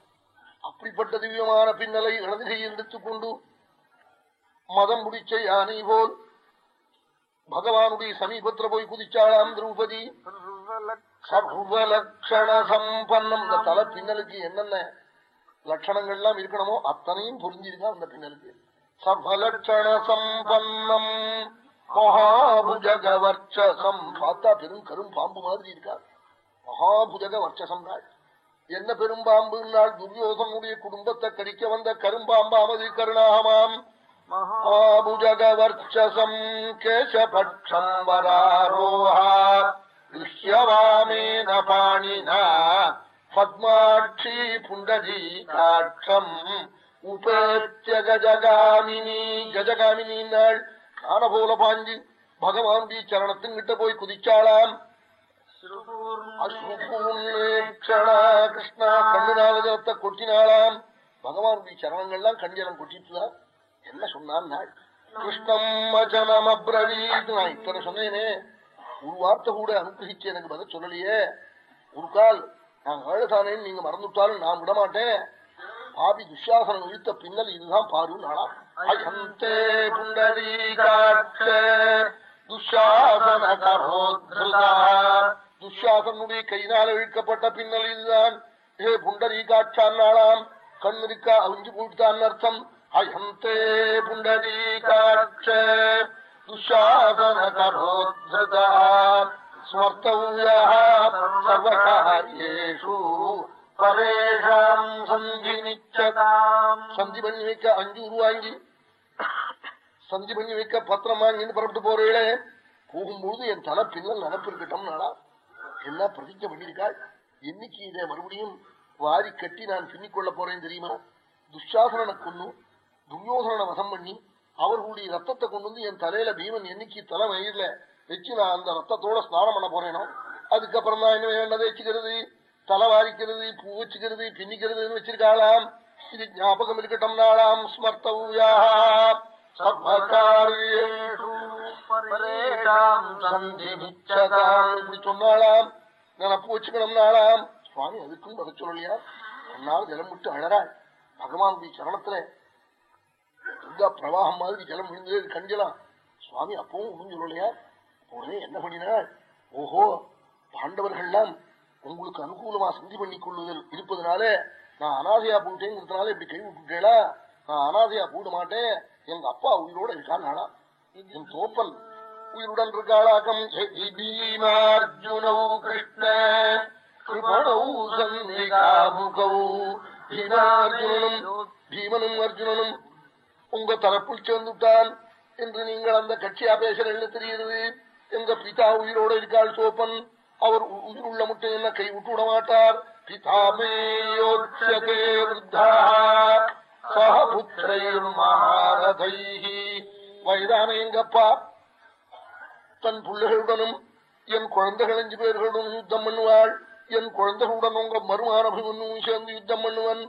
அப்படிப்பட்ட திவ்யமான பின்னலை இடது கையில் எடுத்துக்கொண்டு மதம் முடிச்ச யானை போல். பகவானுடைய சமீபத்துல போய் குதிச்சாளாம் திரௌபதி. சர்வலட்சண சம்பன்னம் இந்த தலை பின்னலுக்கு என்னென்ன லட்சணங்கள்லாம் இருக்கணுமோ அத்தனையும் புரிஞ்சிருக்கா அந்த பின்னலுக்கு. சர்வலட்சண சம்பன்னம் மகாபுஜக பார்த்தா பெரும் கரும் பாம்பு மாதிரி இருக்கா? மகாபுஜக வர்ச்சசம் நாள் என்ன பெரும்பாம்பு நாள் துரியோசனுடைய குடும்பத்தை கடிக்க வந்த கரும்பாம்பாமதி கருணாகமாம். மகாபுஜக வர்ச்சசம் கேசபட்சம் வராரோஹா திருஷ்யவாமேன பாணினா பத்மாட்சி புண்டரீகாட்சம் உபேத்திய கஜகாமினி கஜகாமினி நாள் பாஞ்சி போல பாஞ்சு சரணத்தின் கிட்ட போய் குதிச்சாளாம். கிருஷ்ணா கண்ணுநாளத்தை கொட்டினாளாம். பகவானுடைய சரணங்கள்லாம் கண்ஜலம் கொட்டிட்டுதான் என்ன சொன்னான் கிருஷ்ணம் வச்சனம் அப்ரவீத். நான் இத்தனை சொன்னேனே. ஒரு வார்த்தை கூட அனுகிரகிச்சு எனக்கு பதில் சொல்லலையே. ஒரு கால் நான் ஏழுதானேன்னு நீங்க மறந்துட்டாலும் நான் விட மாட்டேன் பாபி துஷாசனம் இழுத்த பின்னல் இதுதான் பாரு நாளா அயந்தே புண்டரீகாட்ச துஷாசன கரோத்ருதா. துஷாசனுடைய கையினால் இழுக்கப்பட்ட பின்னல் இதுதான். ஏ புண்டரீகாட்சான் நாளாம். கண்ணிருக்கா அழிஞ்சு போயிட்டான் அர்த்தம். அயந்தே புண்டரீகாட்ச துஷாசன கரோத்ருதா பரேஷாம் சந்தி நிச்சதாம் சந்தி பண்ணி வைக்க அஞ்சு ரூபாய்க்கு சந்தி பண்ணி வைக்க பத்திரம் வாங்கின்னு புறப்பட்டு போறீங்களே போகும்பொழுது என் தலை பின்னல் நினப்பு இருக்கட்டும் நாளா என்ன பிரதிஜை பண்ணியிருக்காள் என்னைக்கு இதை மறுபடியும் வாரி கட்டி நான் பின்னிக்கொள்ள போறேன் தெரியுமா துஷாசனனை கொண்டு துரியோசனனை வசம் பண்ணி அவர்களுடைய ரத்தத்தை கொண்டு வந்து என் தலையில பீமன் என்னைக்கு தலை வயிறுல வச்சு நான் அந்த ரத்தத்தோட ஸ்நானம் பண்ண போறேனோ அதுக்கப்புறம் தான் என்ன வேண்டதை வச்சுக்கிறது? தலை வாரிக்கிறது பூ வச்சுக்கிறது பின்னிக்கிறதுன்னு வச்சிருக்காளாம். இது ஞாபகம் இருக்கட்டும் நாளாம். ஸ்மர்த்தவுயா சர்வகாரியேஷு பரேஷாம் இப்படி சொன்னாளாம். நினப்பு வச்சுக்கணும் நாளாம். சுவாமி அதுக்கும் பதச்சொல்லையா சொல்லலையா? ஜலம் விட்டு அழறாள். பகவானுடைய சரணத்துல துர்கா பிரவாகம் மாதிரி ஜலம் விழுந்து கஞ்சலாம் சுவாமி அப்பவும் ஒன்றும் சொல்லலையா? உடனே என்ன பண்ணினாள் ஓஹோ பாண்டவர்கள்லாம் உங்களுக்கு அனுகூலமா சந்தி பண்ணி கொள்ளுதல் இருப்பதனால நான் அனாதையா போட்டேங்கிறதுனால இப்படி கை விட்டுட்டேளா நான் அனாதையா போட மாட்டேன். எங்க அப்பா உயிரோட இருக்கான் நாளா என் தோப்பன் உயிருடன் இருக்காளாக்கம். பீமார்ஜுனௌ கிருஷ்ண. கிருபணௌ சந்திகாமுகௌ பீமார்ஜுனனும் பீமனும் அர்ஜுனனும் உங்க தரப்புள் சேர்ந்துட்டால் என்று நீங்கள் அந்த கட்சியா பேசுறேன்னு தெரியுது? எங்க பிதா உயிரோட இருக்காள் சோப்பன். அவர் உயிர் உள்ள மட்டும் என்ன கை விட்டு விட மாட்டார்? மகாரதை வயதான எங்கப்பா? தன் பிள்ளைகளுடனும் என் குழந்தைகள் அஞ்சு பேர்களுடன் யுத்தம் பண்ணுவாள். என் குழந்தைகளுடன் உங்க மருமானபிமன்னும் சேர்ந்து யுத்தம் பண்ணுவன்.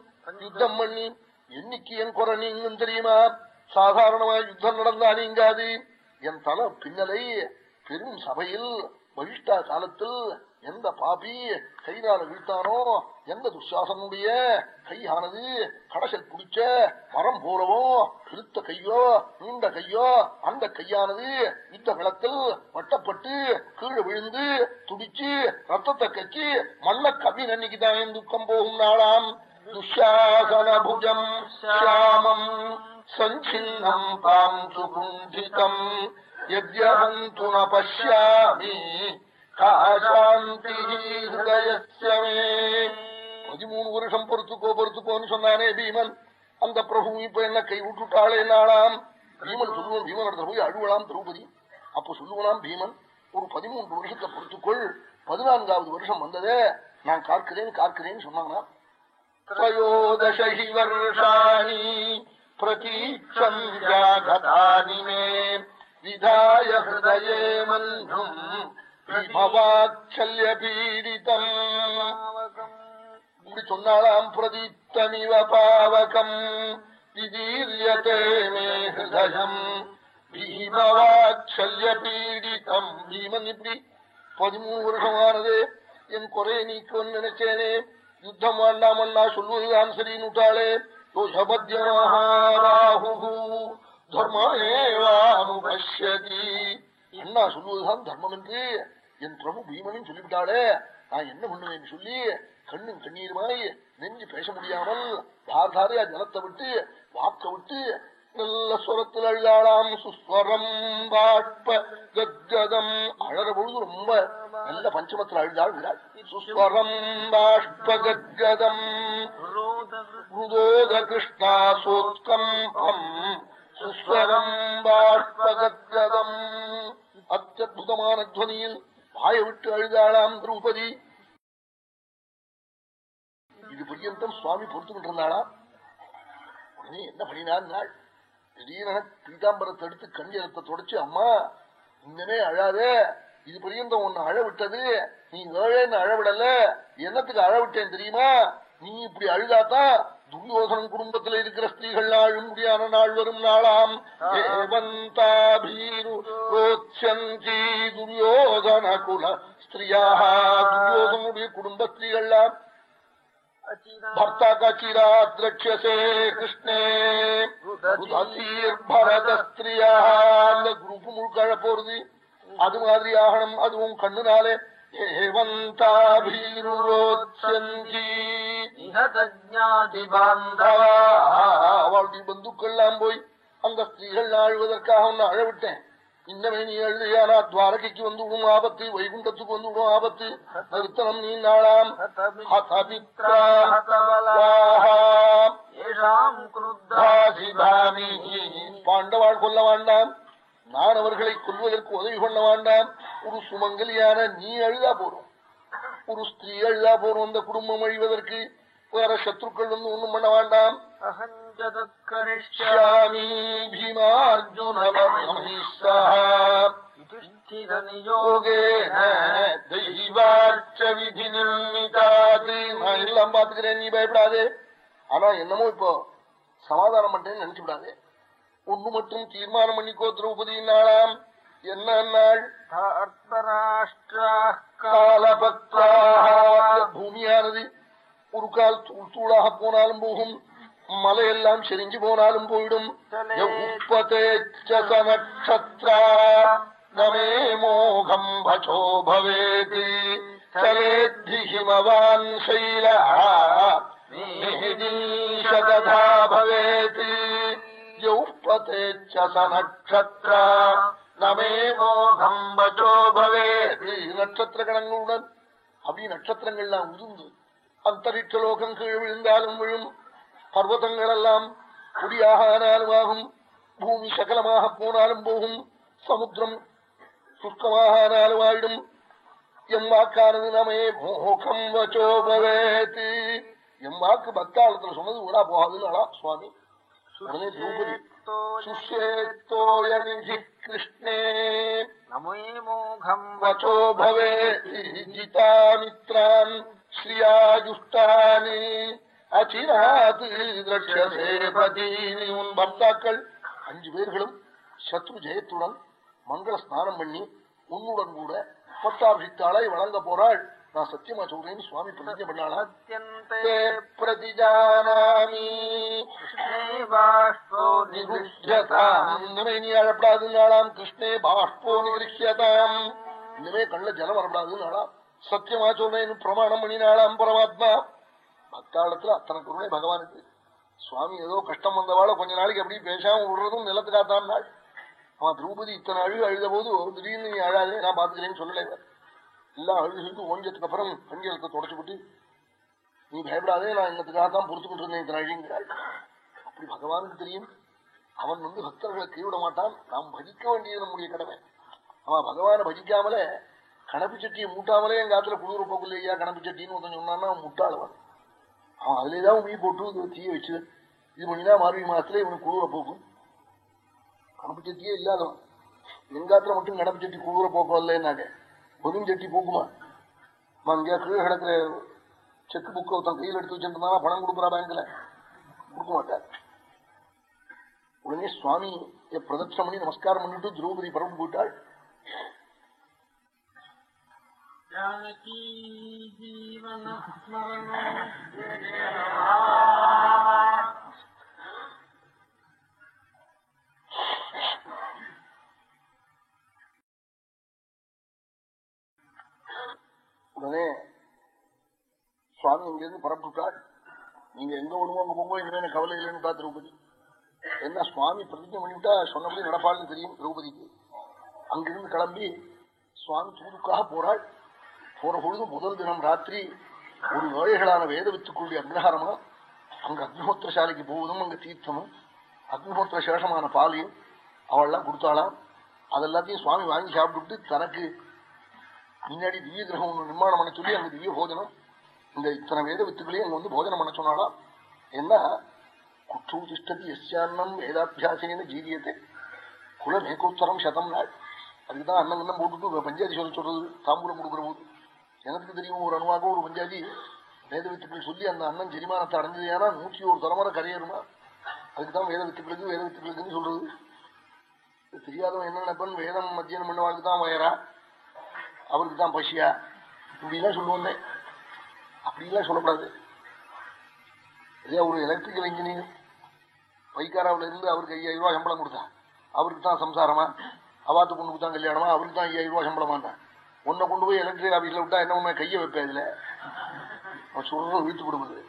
யுத்தம் பண்ணி என்னைக்கு என் குறை நீங்கும் தெரியுமா? சாதாரணமா யுத்தம் நடந்தா நீங்காது. என் தலை பின்னலை பெரும் சபையில் வகிஷ்டா காலத்தில் எந்த பாபி கைதால வீழ்த்தானோ எந்த துஷாசனுடைய கையானது கடசல் பிடிச்ச மரம் போலவோ திருத்த கையோ நீண்ட கையோ அந்த கையானது யுத்த களத்தில் வட்டப்பட்டு கீழே விழுந்து துடிச்சு ரத்தத்தை கச்சி மண்ண கவி நன்னிக்குதான் துக்கம் போகும் நாளாம். துஷாசன புஜம் ஷியாமம் சஞ்சின்னம் தாம் சுகுண்டிதம் யத்யஹந்து ந பஷ்யாமி காசாந்தி ஹிருதயஸ்யமே பதிமூணு வருஷம் பொறுத்துக்கோ பொறுத்துக்கோன்னு சொன்னானே பீமன். அந்த பிரபு இப்ப என்ன கை விட்டுட்டாளே நாளாம்? பீமன் சொல்லுவான் பீமன் இடத்துல போய் அழுவலாம் திரௌபதி. அப்ப சொல்லுவனாம் பீமன் ஒரு பதிமூன்று வருஷத்தை பொறுத்துக்கொள். பதினான்காவது வருஷம் வந்ததே நான் காக்கிறேன் காக்கிறேன்னு சொன்னானா? त्रयोदश हि वर्षाणि பிரதீட்சந்தாகதானி மே விதாய ஹிருதயே மன்னும் விபவாச்சல்ய பீடிதம் இப்படி சொன்னாலாம் பிரதீப்தமிவ பாவகம் விதீரியதே மே ஹிருதயம் பீமவாச்சல்ய பீடிதம் பீமன் இப்படி பதிமூணு வருஷமானது என் குறைய நீக்குவன் நினைச்சேனே யுத்தம் வேண்டாமல்லா சொல்வதுதான் சரின்னுட்டாளே யோசபத்யமஹாராஹு அண்ணா சொல்வதுதான் தர்மம் என்று என் பிரபு பீமனும் சொல்லிவிட்டாளே. நான் என்ன பண்ணுவேன் சொல்லி கண்ணும் கண்ணீருமாய் நெஞ்சு பேச முடியாமல் தார்தாரியா ஜலத்தை விட்டு வாக்க விட்டு நல்ல சுரத்தில் அழுதாளாம் சுஸ்வரம் பாட்ப கத்கதம் அழற பொழுது ரொம்ப நல்ல பஞ்சமத்தில் அழுதாள் விழாள் சுஸ்வரம் பாஷ்ப கத்கதம் ருதோத கிருஷ்ணா சோத்கம்பம் சுஸ்வரம் பாஷ்ப அத்தியுதமான துவனியில் வாய விட்டு அழுதாளாம் திரௌபதி. இது பரியந்தம் சுவாமி பொறுத்துக்கிட்டு இருந்தாளா உடனே என்ன பண்ணினார் நாள் திடீரென பீதாம்பரத்தை எடுத்து கஞ்சலத்தை தொடச்சு அம்மா இன்னமே அழாதே. இது பரியந்தம் உன்னை அழவிட்டது. நீ ஏழேன்னு அழவிடல. என்னத்துக்கு அழவிட்டேன் தெரியுமா? நீ இப்படி அழுதாதான் துரியோசன் குடும்பத்துல இருக்கிற ஸ்திரீகள் நாளும் முடியான நாள் வரும் நாளாம். துரியோதன குல ஸ்திரியா. துரியோசனுடைய குடும்ப ஸ்திரீகள்லாம் ഭർത്താക്കീരാദ്രക്ഷ്യസേ കൃഷ്ണേ ഭരത സ്ത്രീയാ ഗുരുപ്പ് മുഴുക്കഴ പോറുത് அது மாதிரி ஆகணும். அதுவும் கண்ணுனாலே. அவளுடைய பந்துக்கள்லாம் போய் அந்த ஸ்திரீகள் ஆழ்வதற்காக ஒன்னு அழவிட்டேன். இன்னமே நீ எழுதியானா? துவாரகைக்கு வந்து விடும் ஆபத்து வைகுண்டத்துக்கு வந்து விடும் ஆபத்து நிறுத்தனம் நீ நாளாம். பாண்டவாள் கொல்ல வேண்டாம். நான் அவர்களை கொல்வதற்கு உதவி பண்ண வேண்டாம் ஒரு சுமங்கலியான நீ அழுதா போறோம். ஒரு ஸ்திரீ அழுதா போறோம் அந்த குடும்பம் அழிவதற்கு. வேற சத்ருக்கள் வந்து ஒண்ணும் பண்ண வேண்டாம் எல்லாம் பாத்துக்கிறேன் நீ பயப்படாதே. ஆனா என்னமோ இப்போ சமாதானம் பண்றேன்னு நினைச்சு விடாதே ஒண்ணு மட்டும் தீர்மானம் பண்ணிக்கோ திரௌபதி நாளாம் என்ன நாள் பூமியானது ஒரு கால் தூள் தூளாக போனாலும் போகும் மலையெல்லாம் செறிஞ்சு போனாலும் போயிடும். நட்சத்திரா நமே மோகம் பச்சோ பவேத். சலேத்திமவான் சைல சதா பவேத் நட்சத்திரா நமே மோகம் பச்சோ பவேத் நட்சத்திர கணங்களுடன் அப்படி நட்சத்திரங்கள்லாம் உதிர்ந்து அந்தரிட்ச லோகம் கீழ் விழுந்தாலும் விழும். பர்வதங்கள் எல்லாம் குடியாக ஆனாலும் ஆகும். பூமி சகலமாக போனாலும் போகும். சமுத்திரம் சுஷ்கமாக ஆனாலும் ஆயிடும். எம் வாக்கானது நமே மோகம் வச்சோ பவேத்து எம் வாக்கு பக்தாளத்துல சொன்னது விடா போகாதுன்னு சுவாமி. உடனே திரௌபதி சுஷேத்தோயநிதி கிருஷ்ணே வச்சோ பவேதி ஜிதாமித்ரான் ஸ்ரீயாஜுஷ்டானி அச்சிராது திரட்சசேபதீனி உன் பக்தாக்கள் அஞ்சு பேர்களும் சத்ரு ஜெயத்துடன் மங்கள ஸ்நானம் பண்ணி உன்னுடன் கூட பட்டாபிஷித்தாளை வழங்க போறாள் நான் சத்தியமா சொல்றேன்னு சுவாமி பிரதிஜை பண்ணாளா பிரதிஜானாமி. இனிமே நீ அழப்படாதுன்னாளாம். கிருஷ்ணே பாஷ்போ நிகிருஷ்யதாம் இனிமே கண்ணுல ஜலம் வரப்படாதுன்னாளாம் சத்தியமா சொல்றேன் பிரமாணம் பண்ணினாளாம் பரமாத்மா. பக்தாளத்துல அத்தனை கருணை பகவானுக்கு சுவாமி ஏதோ கஷ்டம் வந்தவாள கொஞ்ச நாளைக்கு அப்படி பேசாம விடுறதும் நிலத்துக்காத்தான் நாள். அவன் திரௌபதி இத்தனை அழுகு அழுத போது திடீர்னு நீ அழாதே நான் பாத்துக்கிறேன்னு சொல்லலை எல்லாம் அழுது ஓஞ்சதுக்கு அப்புறம் கஞ்சலத்தை தொடச்சு விட்டு நீ பயப்படாதே நான் இன்னத்துக்காக தான் பொறுத்துக்கிட்டு இருந்தேன் இத்தனை அழுங்கிறாள் அப்படி பகவானுக்கு தெரியும். அவன் வந்து பக்தர்களை கைவிட மாட்டான். நாம் பஜிக்க வேண்டியது நம்முடைய கடமை. அவன் பகவானை பஜிக்காமலே கணப்பு சட்டியை மூட்டாமலே எங்க காத்துல போக்குள்ள இயா கணப்பு சட்டின்னு ஒருத்தன் சொன்னான்னா முட்டாளவன். அவன் அதுலேதான் உமி போட்டு தீய வச்சு இது பண்ணினா மார்கழி மாசத்துல இவனுக்கு குளிர போக்கும் கணப்பு சட்டியே இல்லாதவன். எங்காத்துல மட்டும் கணப்பு சட்டி குளிர போக்கம் இல்லைன்னாக்க ஒதும் சட்டி போக்குமா நான் இங்கே கீழே கிடக்கிற செக் புக்கை தன் கையில் எடுத்து வச்சிருந்தா பணம் கொடுக்குறா பேங்க்ல? கொடுக்க மாட்டார். உடனே சுவாமி பிரதட்சம் பண்ணி நமஸ்காரம் பண்ணிட்டு திரௌபதி பரவ போயிட்டாள். ஜீவன உடனே சுவாமி இங்கிருந்து புறப்பட்டாள் நீங்க எங்க ஒண்ணுமோ அங்க போங்க இனிமே கவலை இல்லைன்னு திரௌபதி? என்ன சுவாமி பிரதிஜை பண்ணிவிட்டா? சொன்னபடி நடப்பாள்னு தெரியும் திரௌபதிக்கு. அங்கிருந்து கிளம்பி சுவாமி தூதுக்காக போறாள். போற பொழுது முதல் தினம் ராத்திரி ஒரு ஏழைகளான வேத வித்துக்களுடைய அக்ரஹாரமா அங்க அக்னிஹோத்திரசாலைக்கு போவதும் அங்க தீர்த்தமும் அக்னிஹோத்திர சேஷமான பாலையும் அவள்லாம் கொடுத்தாளாம். அதெல்லாத்தையும் சுவாமி வாங்கி சாப்பிட்டுட்டு தனக்கு முன்னாடி திவ்ய கிரகம் ஒன்று நிர்மாணம் பண்ண சொல்லி அங்க திவ்ய போஜனம். இந்த இத்தனை வேத வித்துக்களையும் அங்க வந்து போஜனம் பண்ண சொன்னாலாம் என்ன? குற்று திஷ்டதி எஸ்யான்னம் வேதாபியாசேன ஜீவியத்தை குலம் ஏகோத்தரம் சதம் நாள். அதுக்குதான் அண்ணன் அண்ணம் போட்டுட்டு பஞ்சாயத்து சொல்ல சொல்றது தாம்பூலம் கொடுக்குற போது. எனக்கு தெரியும் ஒரு அணுவாக ஒரு பஞ்சாதி வேத வித்துக்கள் சொல்லி அந்த அண்ணன் ஜெரிமானத்தை அடைஞ்சது. ஏன்னா நூற்றி ஒரு தலைமுறை கரையேறுமா? அதுக்குதான் வேத வித்துக்களுக்கு வேத வித்துக்களுக்குன்னு சொல்றது. தெரியாதவன் என்ன நினைப்பன்? வேதம் மத்தியானம் பண்ணவாளுக்கு தான் வயரா அவருக்கு தான் பசியா? இப்படிலாம் சொல்லுவோன்னே அப்படிலாம் சொல்லக்கூடாது. இதே ஒரு எலக்ட்ரிக்கல் இன்ஜினியர் பைக்காராவில் இருந்து அவருக்கு ஐயாயிரம் ரூபாய் சம்பளம் கொடுத்தா அவருக்கு தான் சம்சாரமா? அவாத்து பொண்ணுக்கு தான் கல்யாணமா? அவருக்கு தான் ஐயாயிரம் ரூபாய் சம்பளமா உன்னை கொண்டு போய் எலக்ட்ரிக் ஆஃபீஸில் விட்டா என்ன உண்மை? கையை வைப்பேன் இதில்? அவன் சொல்றது வீழ்த்து கொடுக்குது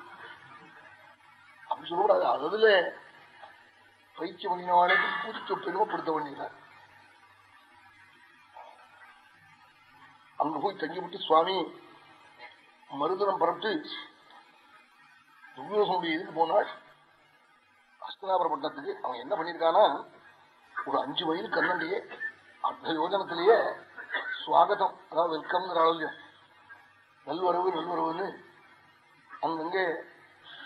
அப்படி சொல்லக்கூடாது. அதில் பயிற்சி பண்ணினவாளுக்கு பூச்சி பெருமைப்படுத்த வேண்டியதான் அங்க போய் தங்கிவிட்டு சுவாமி மருதனம் பரப்பிட்டு துர்யோசனுடைய இதுக்கு போனாள். அஸ்தனாபுரப்பட்டத்துக்கு அவன் என்ன பண்ணிருக்கானா ஒரு அஞ்சு வயது கண்ணண்டியே அந்த யோஜனத்திலேயே சுவாகத்தம் அதாவது வெல்கம்ங்கிற அளவு நல்வரவு நல்வரவுன்னு அங்கங்கே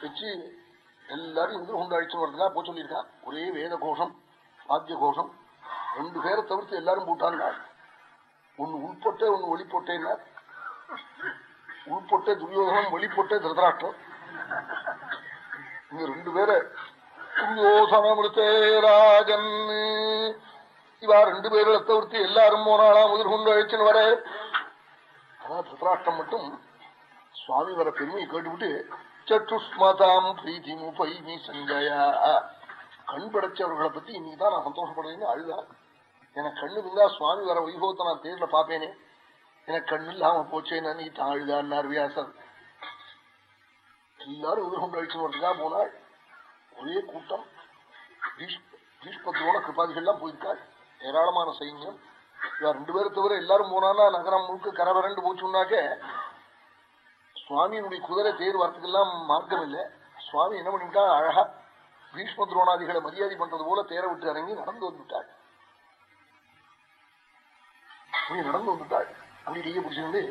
வச்சு எல்லாரும் இந்து கொண்டு அழிச்சு வரதுக்காக போய் சொல்லியிருக்கான். ஒரே வேத கோஷம் வாத்திய கோஷம் ரெண்டு பேரை தவிர்த்து எல்லாரும் போட்டாங்க ஒன்னு உள்பொட்டே ஒன்னு ஒளிப்பொட்டேன்னா உள்பொட்டே துரியோதனம் வெளிப்பொட்டே திருதராட்டம் இங்க ரெண்டு பேரை துரியோதனமிருத்தே ராஜன். இவா ரெண்டு பேர்களை தவிர்த்து எல்லாரும் போனாலாம் முதல் கொண்டு அழைச்சின்னு வர. ஆனா திருதராஷ்டிரம் மட்டும் சுவாமி வர பெருமையை கேட்டுவிட்டு சட்டுஷ்மதாம் பிரீதி முபைமி சஞ்சயா. கண் படைச்சவர்களை பத்தி இன்னைக்குதான் நான் சந்தோஷப்படுறேன்னு அழுதான் எனக்கு கண்ணு இருந்தா சுவாமி வர வைபவத்தை நான் தேர்ல பாப்பேனே எனக்கு கண்ணு இல்லாம போச்சேன்னு நீ தான் அழுதான்னார் வியாசர். எல்லாரும் எதிர்கொண்டு அழிச்சு போனாள். ஒரே கூட்டம். பீஷ்பத்தோட கிருபாதிகள்லாம் போயிருக்காள். ஏராளமான சைன்யம். இவா ரெண்டு பேரை தவிர எல்லாரும் போனானா நகரம் முழுக்க கரவரண்டு போச்சுன்னாக்க சுவாமியினுடைய குதிரை தேர் வரத்துக்கெல்லாம் மார்க்கம் இல்லை. சுவாமி என்ன பண்ணிவிட்டா அழகா பீஷ்ம துரோணாதிகளை மரியாதை பண்றது போல தேரை விட்டு இறங்கி நடந்து வந்துட்டாள். நீ நடந்து வந்துட்டாள் அப்படி கையை பிடிச்சிருந்து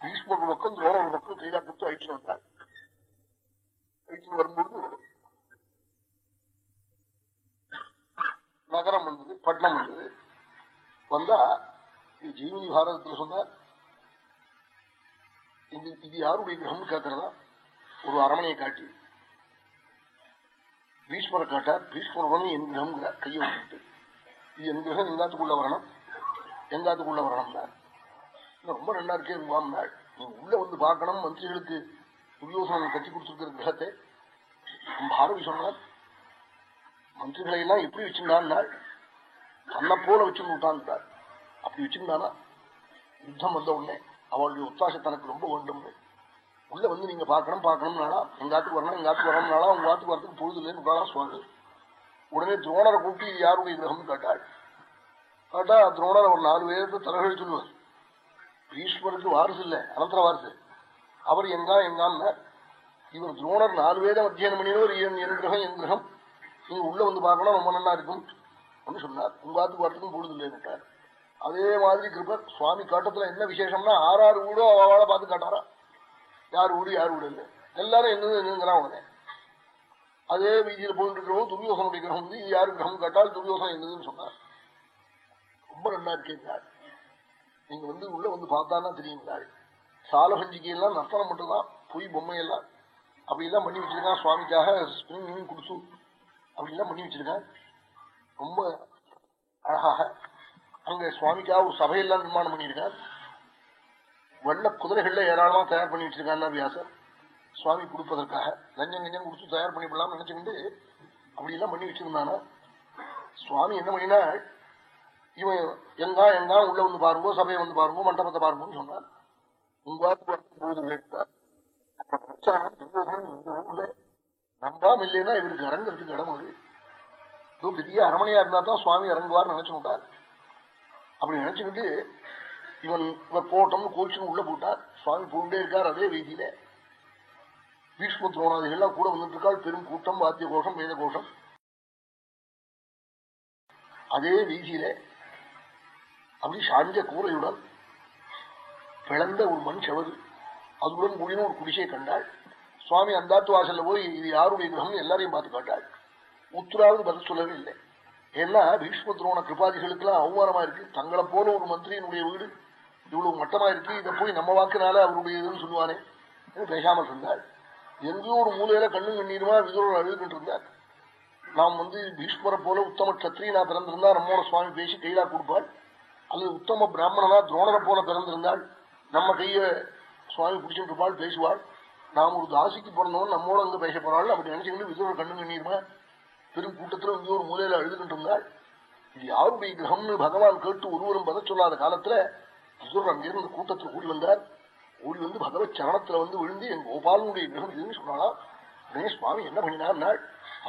பீஷ்மர் பக்கம் துரோணர் பக்கம் கைதா அழிச்சு வந்தாள் அழிச்சு வரும்போது நகரம் வந்தது பட்டணம் வந்தது. வந்தா ஜீவனி பாரதத்துல சொன்னார் இது இது யாருடைய கிரகம் கேட்கறதா ஒரு அரமனையை காட்டி. பீஷ்மரை காட்டார் பீஷ்மருடனும் என் கிரகம் கையை விட்டு இது என் கிரகம் எங்காத்துக்குள்ள வரணும் எங்காத்துக்குள்ள வரணும் தான் ரொம்ப நல்லா இருக்கே நாள் நீ உள்ள வந்து பார்க்கணும் மந்திரிகளுக்கு துரியோசனம் கட்டி கொடுத்துருக்கிற கிரகத்தை. பாரதி சொன்னார் மந்திரிகளை எல்லாம் எப்படி வச்சிருந்தான் தன்னை போல வச்சுன்னு விட்டான் அப்படி வச்சிருந்தானா யுத்தம் வந்த உடனே அவளுடைய உத்தாசம் தனக்கு ரொம்ப வேண்டும் உள்ள வந்து நீங்க பார்க்கணும் பார்க்கணும்னாலா எங்காத்துக்கு வரணும் எங்காத்துக்கு வரணும்னாலா உங்க ஆத்துக்கு வரத்துக்கு பொழுது இல்லைன்னு சுவாமி உடனே துரோணரை கூட்டி யாருடைய கிரகம் கேட்டாள் கேட்டா துரோணர் ஒரு நாலு பேருக்கு தலைகள் சொல்லுவார். பீஷ்மருக்கு வாரிசு இல்லை அனந்தர வாரிசு. அவர் எங்கா எங்கான்னு இவர் துரோணர் நாலு வேதம் அத்தியனம் பண்ணினவர் என் கிரகம் என் கிரகம். நீங்க உள்ள வந்து பார்க்கணும் ரொம்ப நல்லா இருக்கும் அப்படின்னு சொன்னார். உங்காத்துக்கு வரத்துக்கும் பொழுது இல்லைன்னு அதே மாதிரி கிருபர் சுவாமி காட்டத்துல என்ன விசேஷம்னா ஆறாறு வீடோ அவளை பார்த்து காட்டாரா? யார் வீடு யார் வீடு இல்லை. எல்லாரும் என்னது என்னங்கிறான் உடனே. அதே வீதியில போயிட்டு இருக்கிறவங்க துரியோசனுடைய கிரகம் வந்து இது யாரு கிரகம் கேட்டால் துரியோசனம் என்னதுன்னு சொன்னார். ரொம்ப நல்லா இருக்கேன் நீங்க வந்து உள்ள வந்து பார்த்தான்னா தெரியுங்களா சாலபஞ்சிக்கு எல்லாம் நர்த்தனம் மட்டும்தான் பொய் பொம்மையெல்லாம். அப்படிலாம் பண்ணி வச்சிருக்கான் சுவாமிக்காக ஸ்பிரிங் குடிச்சு அப்படிலாம் பண்ணி வச்சிருக்கான். ரொம்ப அழகாக அங்க சுவாமிக்காக ஒரு சபையெல்லாம் நிர்மாணம் பண்ணியிருக்கான் வெள்ள குதிரைகள்ல ஏராளமா தயார் பண்ணிட்டு வச்சிருக்காங்க வியாசர் சுவாமி கொடுப்பதற்காக லஞ்சம் கஞ்சம் கொடுத்து தயார் பண்ணிவிடலாம் நினைச்சுக்கிட்டு அப்படி எல்லாம் பண்ணி வச்சிருந்தானா. சுவாமி என்ன பண்ணினா இவன் எங்கா எங்கா உள்ள வந்து பாருங்கோ சபையை வந்து பாருங்கோ மண்டபத்தை பாருங்கன்னு சொன்னார் நம்பாம இல்லைன்னா இவருக்கு இறங்குறதுக்கு இடம் அது பெரிய அரமனையா இருந்தா தான் சுவாமி இறங்குவார் நினைச்சு விட்டார் அப்படி நினைச்சுக்கிட்டு இவன் இவர் போட்டோம்னு கோச்சின்னு உள்ள போட்டார் சுவாமி போண்டே இருக்கார் அதே வீதியில. பீஷ்ம துரோணாதிகள்லாம் கூட வந்துட்டு இருக்காள் பெரும் கூட்டம் வாத்திய கோஷம் வேத கோஷம் அதே வீதியில அப்படி சாஞ்ச கூரையுடன் பிளந்த ஒரு மண் செவது அதுடன் கூடின ஒரு குடிசையை கண்டாள். சுவாமி அந்தாத்து வாசல்ல போய் இது யாருடைய கிரகம் எல்லாரையும் பார்த்து காட்டாள். உத்தராவது பதில் சொல்லவே இல்லை. ஏன்னா பீஷ்ம துரோண கிருபாதிகளுக்கு எல்லாம் அவமானமா இருக்கு. தங்களை போல ஒரு மந்திரியினுடைய வீடு இவ்வளவு மட்டமா இருக்கு இதை போய் நம்ம வாக்குனால அவருடைய இதுன்னு சொல்லுவானே. பேசாமல் இருந்தாள் எங்கேயோ ஒரு மூலையில கண்ணும் கண்ணீருமா விதுரோடு அழுதுகிட்டு இருந்தார் நாம் வந்து பீஷ்மரை போல உத்தம கத்திரியனா பிறந்திருந்தா நம்மோட சுவாமி பேசி கையிலா கொடுப்பாள் அல்லது உத்தம பிராமணனா துரோணரை போல பிறந்திருந்தாள் நம்ம கைய சுவாமி பிடிச்சிட்டு இருப்பாள் பேசுவாள். நாம் ஒரு தாசிக்கு பிறந்தவன் நம்மோட அங்க பேச போறாள். அப்படி நினைச்சுக்கிட்டு விதுரோட கண்ணும் கண்ணீருமா பெரும் கூட்டத்துல இங்கேயோ ஒரு மூலையில அழுதுகிட்டு இருந்தாள் இது யாருடைய கிரகம்னு பகவான் கேட்டு ஒருவரும் பத சொல்லாத காலத்துல அசுரர் அங்கிருந்து கூட்டத்தில் கூடி வந்தார். ஓடி வந்து பகவத் சரணத்துல வந்து விழுந்து என் கோபாலனுடைய கிரகம் இதுன்னு சொன்னாலாம் உடனே சுவாமி என்ன பண்ணினார்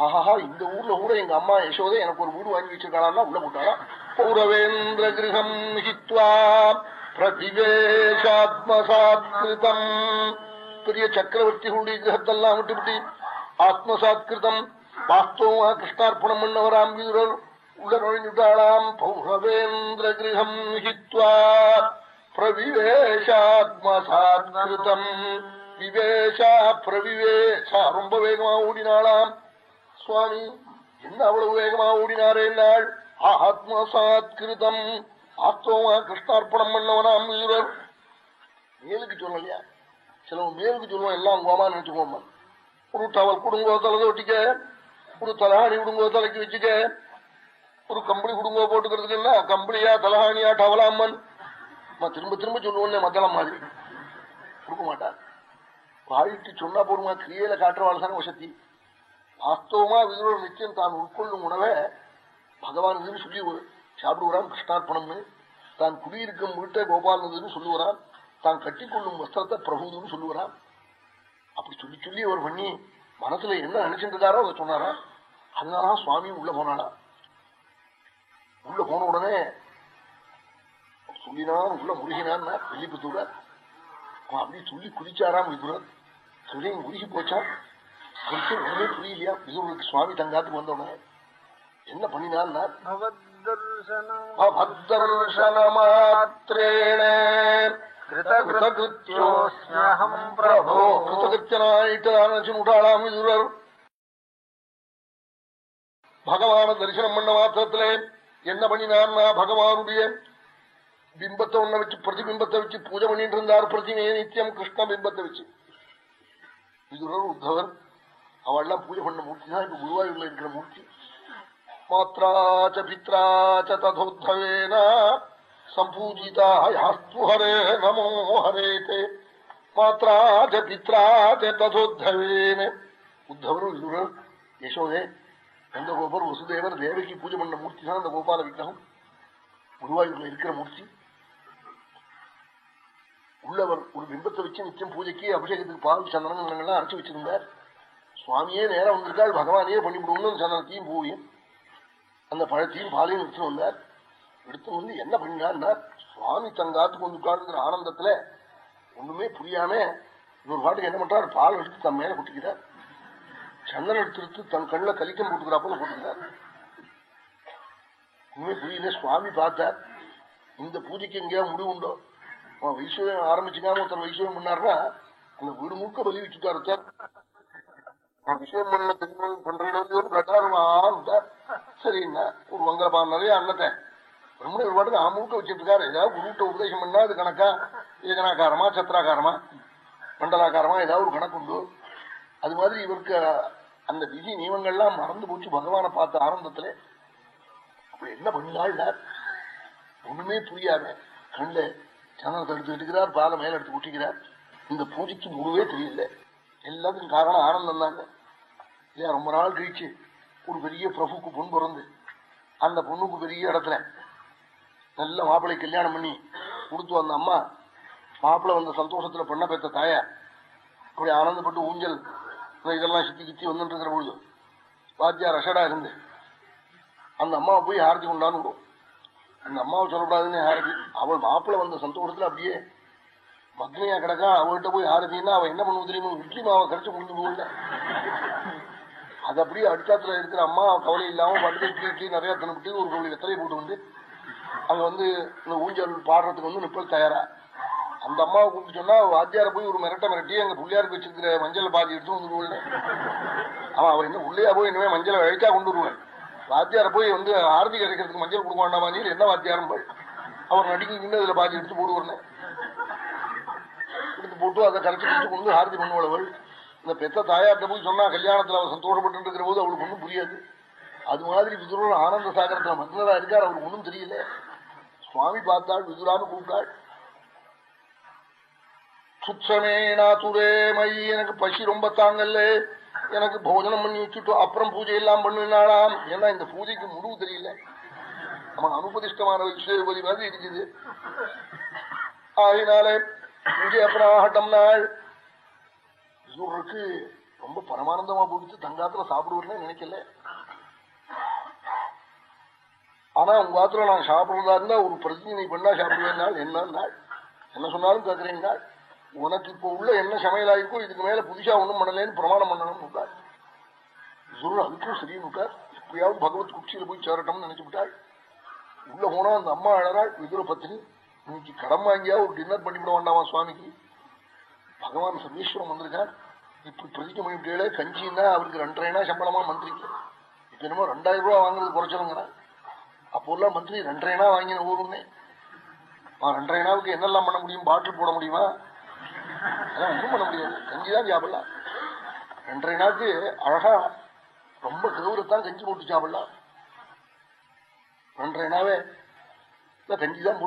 ஆஹாஹா இந்த ஊர்ல கூட எங்க அம்மா யசோதை எனக்கு ஒரு வீடு வாங்கி வச்சிருக்காளா உள்ள போட்டாளா பௌரவேந்திர கிரகம் ஹித்வா பிரதிவேஷாத்மசாத்கிருதம். பெரிய சக்கரவர்த்திகளுடைய கிரகத்தெல்லாம் விட்டுவிட்டு ஆத்மசாத்கிருதம் வாஸ்தவமா கிருஷ்ணார்ப்பணம் பண்ணவராம் வீரர். உள்ள நுழைஞ்சுட்டாளாம் பௌரவேந்திர கிரகம் ஹித்வா பிரவிவேஷாத்மசாத்கிருதம் விவேஷா பிரவிவேஷா ரொம்ப வேகமா ஓடினாளாம். சுவாமி என்ன அவ்வளவு வேகமா ஓடினாரே நாள் ஆத்மசாத்கிருதம். ஆத்மமா கிருஷ்ணார்ப்பணம் பண்ணவனாம் வீரர் மேலுக்கு சொல்லலையா? சிலவன் மேலுக்கு சொல்லுவான் எல்லாம் கோமா நினைச்சுக்கோமா ஒரு டவல் குடுங்கோ தலை ஒட்டிக்க ஒரு தலகாணி விடுங்கோ தலைக்கு வச்சுக்க ஒரு கம்பளி குடும்பம் போட்டுக்கிறதுக்கு என்ன? கம்பளியா தலஹானியா டவலாம்மன்? திரும்ப திரும்ப சொல்லுவோன்னே மத்தளம் மாதிரி. கொடுக்க மாட்டார். வாழிட்டு சொன்னா போடுமா கிரியையில காட்டுறவாள் வசதி. வாஸ்தவமா விதுரோட நிச்சயம் தான் உட்கொள்ளும் உணவை பகவான் இதுன்னு சொல்லி சாப்பிடுவான் கிருஷ்ணார்ப்பணம்னு தான் குடியிருக்கும் வீட்டை கோபாலனதுன்னு சொல்லுவான் தான் கட்டிக்கொள்ளும் வஸ்திரத்தை பிரபுதுன்னு சொல்லுவான் அப்படி சொல்லி சொல்லி அவர் பண்ணி மனசுல என்ன நினைச்சிருந்தாரோ அதை சொன்னாரா? அதனாலதான் சுவாமி உள்ள போனாடா உள்ள போன உடனே சொல்லினான் உள்ள முருகினான் வெள்ளிப்புத்தூர அவன் அப்படி சொல்லி குதிச்சாராம் விதுரர் சொல்லி குதிச்சு போச்சான் அவருக்கு ஒண்ணுமே புரியலையா? விதுரருக்கு சுவாமி தங்காத்துக்கு வந்தோடனே என்ன பண்ணினான் மாத்திரேன பகவான தரிசனம் பண்ண மாத்திரத்திலே என்ன பண்ணினார்னா பகவானுடைய பிம்பத்தை ஒண்ண வச்சு பிரதிபிம்பத்தை வச்சு பூஜை பண்ணிட்டு இருந்தார் பிரதிமே நித்தியம் கிருஷ்ண பிம்பத்தை வச்சு. இதுடன் உத்தவர். அவள்லாம் பூஜை பண்ண மூர்த்தி தான். இப்ப குருவாயூர்ல இருக்கிற மூர்த்தி. மாத்ராச்ச பித்ராச்ச ததோத்தவேனா சம்பூஜிதா யாஸ்து ஹரே நமோ ஹரேதே. மாத்ராச்ச பித்ராச்ச ததோத்தவேன. உத்தவரும் இதுடன் யசோதே எந்த கோபுரம் வசுதேவர் தேவகி பூஜை பண்ண மூர்த்தி தான் அந்த கோபால விக்கிரகம். குருவாயூர்ல இருக்கிற மூர்த்தி. உள்ளவர் ஒரு பிம்பத்தை வச்சு நிச்சயம் பூஜைக்கு அபிஷேகத்துக்கு பால் சந்தனங்கள்லாம் அரைச்சு வச்சிருந்தார். சுவாமியே நேரம் வந்திருக்காள் பகவானையே பண்ணிவிடுவோம்னு சந்தனத்தையும் பூவையும் அந்த பழத்தையும் பாலையும் எடுத்துட்டு வந்தார். எடுத்து வந்து என்ன பண்ணினார்னா சுவாமி தங்காத்துக்கு வந்துட்டாருங்கிற ஆனந்தத்துல ஒண்ணுமே புரியாம இவர் பாட்டுக்கு என்ன பண்றாரு பால் எடுத்து தன் மேல குட்டிக்கிறார். சந்திரன் எடுத்து தன் கண்ணுல கலிக்கம் போட்டுக்கிறாப்போல போட்டுக்கிறார். ஒண்ணுமே புரியல சுவாமி பார்த்தார்? இந்த பூஜைக்கு எங்கேயாவது முடிவு உண்டோ? வைசூரியம் ஆரம்பிச்சுக்காம ஒருத்தர் வைசுவம் பண்ணார்னா அந்த வீடு முழுக்க பலி வச்சுட்டாரு சார். விஷயம் பண்ண தெரியும் பண்றேன் கட்டாருமான் சரிண்ணா ஒரு வங்கலப்பான் நிறைய அன்னத்தை. பிரம்மணர் பாட்டுக்கு ஆ முழுக்க வச்சுட்டு இருக்காரு. ஏதாவது குருட்ட உபதேசம் பண்ணா அது கணக்கா? ஏகனாக்காரமா சத்திராக்காரமா மண்டலாக்காரமா ஏதாவது ஒரு கணக்கு உண்டு. அது மாதிரி இவருக்கு அந்த விதி நியமங்கள்லாம் மறந்து போச்சு. பகவான பார்த்த ஆரம்பத்துல அப்படி என்ன பண்ணினாள் ஒண்ணுமே புரியாத கண்ல சந்தனத்தை எடுத்து எடுக்கிறார் பாலை மேல எடுத்து குட்டிக்கிறார். இந்த பூஜைக்கு முழுவே தெரியல. எல்லாத்துக்கும் காரணம் ஆனந்தம் தாங்க இல்லையா ரொம்ப நாள் கழிச்சு ஒரு பெரிய பிரபுக்கு பொண்ணு பிறந்து அந்த பொண்ணுக்கு பெரிய இடத்துல நல்ல மாப்பிள்ளை கல்யாணம் பண்ணி கொடுத்து வந்த அம்மா மாப்பிள்ளை வந்த சந்தோஷத்துல பண்ண பெற்ற தாயா அப்படி ஆனந்தப்பட்டு ஊஞ்சல் இதெல்லாம் சுத்தி கித்தி வந்துட்டு இருக்கிற பொழுது வாத்தியா ரஷடா இருந்து அந்த அம்மாவை போய் ஹாரதி கொண்டான்னு அந்த அம்மாவை சொல்லக்கூடாதுன்னு ஹாரதி அவள் மாப்பிள்ள வந்த சந்தோஷத்துல அப்படியே மக்னியா கிடக்கா அவள்கிட்ட போய் ஹாரதினா அவன் என்ன பண்ணுவது தெரியுமா? இட்லி மாவை கரைச்சு முடிஞ்சு போகல. அது அப்படியே அடுத்தாத்துல இருக்கிற அம்மா கவலை இல்லாம பட்டு இட்லி இட்லி நிறைய தினப்பட்டு ஒரு கோழி வெத்தலையை போட்டு வந்து அங்க வந்து இந்த ஊஞ்சல் பாடுறதுக்கு வந்து நிப்பல் தயாரா. அந்த அம்மாவை கூப்பிட்டு சொன்னா வாத்தியார போய் ஒரு மிரட்ட மிரட்டி அங்க புள்ளியாருக்கு வச்சிருக்கிற மஞ்சள் பாதி எடுத்து வந்துருவோம் அவன் அவன் என்ன உள்ளே போய் இனிமே மஞ்சளை அழைச்சா கொண்டு வருவேன். வாத்தியார போய் வந்து ஆரதி கிடைக்கிறதுக்கு மஞ்சள் கொடுக்க வேண்டாமா என்ன வாத்தியாரம் போய். அவர் நடிக்க நின்று இதுல பாதி எடுத்து போடுவார்னே எடுத்து போட்டு அதை கரைச்சி கொடுத்து கொண்டு ஆரதி பண்ணுவாள் இந்த பெத்த தாயார்ட்ட போய் சொன்னா கல்யாணத்துல அவர் சந்தோஷப்பட்டு இருக்கிற போது அவளுக்கு ஒன்றும் புரியாது. அது மாதிரி விதுரோட ஆனந்த சாகரத்துல மன்னரா இருக்கார் அவருக்கு ஒன்றும் தெரியல. சுவாமி பார்த்தாள் விதுரான்னு கூப்பிட்டாள். சுத்தமேனாத்துரே மை எனக்கு பசி ரொம்ப தாங்கல்ல. எனக்கு போஜனம் பண்ணி வச்சுட்டு அப்புறம் பூஜை எல்லாம் பண்ணினாலாம் ஏன்னா இந்த பூஜைக்கு முடிவு தெரியல. நம்ம அனுபதிஷ்டமான விஸ்வபதி மாதிரி இருக்குது. ஆகினாலே பூஜை அப்புறம் ஆகட்டம் நாள். இவருக்கு ரொம்ப பரமானந்தமா போயிடுச்சு. தங்காத்துல சாப்பிடுவேன்னு நினைக்கல. ஆனா உங்க ஆத்துல நான் சாப்பிடுறதா இருந்தா ஒரு பிரதிநிதி பண்ணா சாப்பிடுவேன் நாள். என்ன நாள்? என்ன சொன்னாலும் கேட்கிறேன் நாள். உனக்கு இப்ப உள்ள என்ன சமையலாயிருக்கோ இதுக்கு மேல புதுசா ஒண்ணும் பண்ணலேன்னு பிரமாணம் பண்ணணும் விட்டாள் சொல்ற அதுக்கும் சரின்னு விட்டார் எப்படியாவது பகவத் குச்சியில போய் சேரட்டும்னு நினைச்சு விட்டாள் உள்ள போனா அந்த அம்மா அழறாள் விதுர பத்தினி. இன்னைக்கு கடன் வாங்கியா ஒரு டின்னர் பண்ணிவிட வேண்டாமா சுவாமிக்கு? பகவான் சர்வேஸ்வரம் வந்திருக்கான் இப்படி பிரதிக்க பண்ணிவிட்டே கஞ்சின்னா அவருக்கு ரெண்டரைனா சம்பளமா மந்திரிக்கு இப்ப என்னமோ ரெண்டாயிரம் ரூபாய் வாங்குறது குறைச்சலுங்கிறான் அப்போ எல்லாம் மந்திரி ரெண்டரைனா வாங்கின ஊருன்னே. ரெண்டரைனாவுக்கு என்னெல்லாம் பண்ண முடியும்? பாட்டில் போட முடியுமா? அதான் ஒன்றும் பண்ண முடியாது. கஞ்சிதான் சாப்பிடலாம். ரெண்டரை நாளுக்கு அழகா ரொம்ப கௌரத்தான் கஞ்சி போட்டு சாப்பிடலாம். ரெண்டரை நாவே கஞ்சி தான்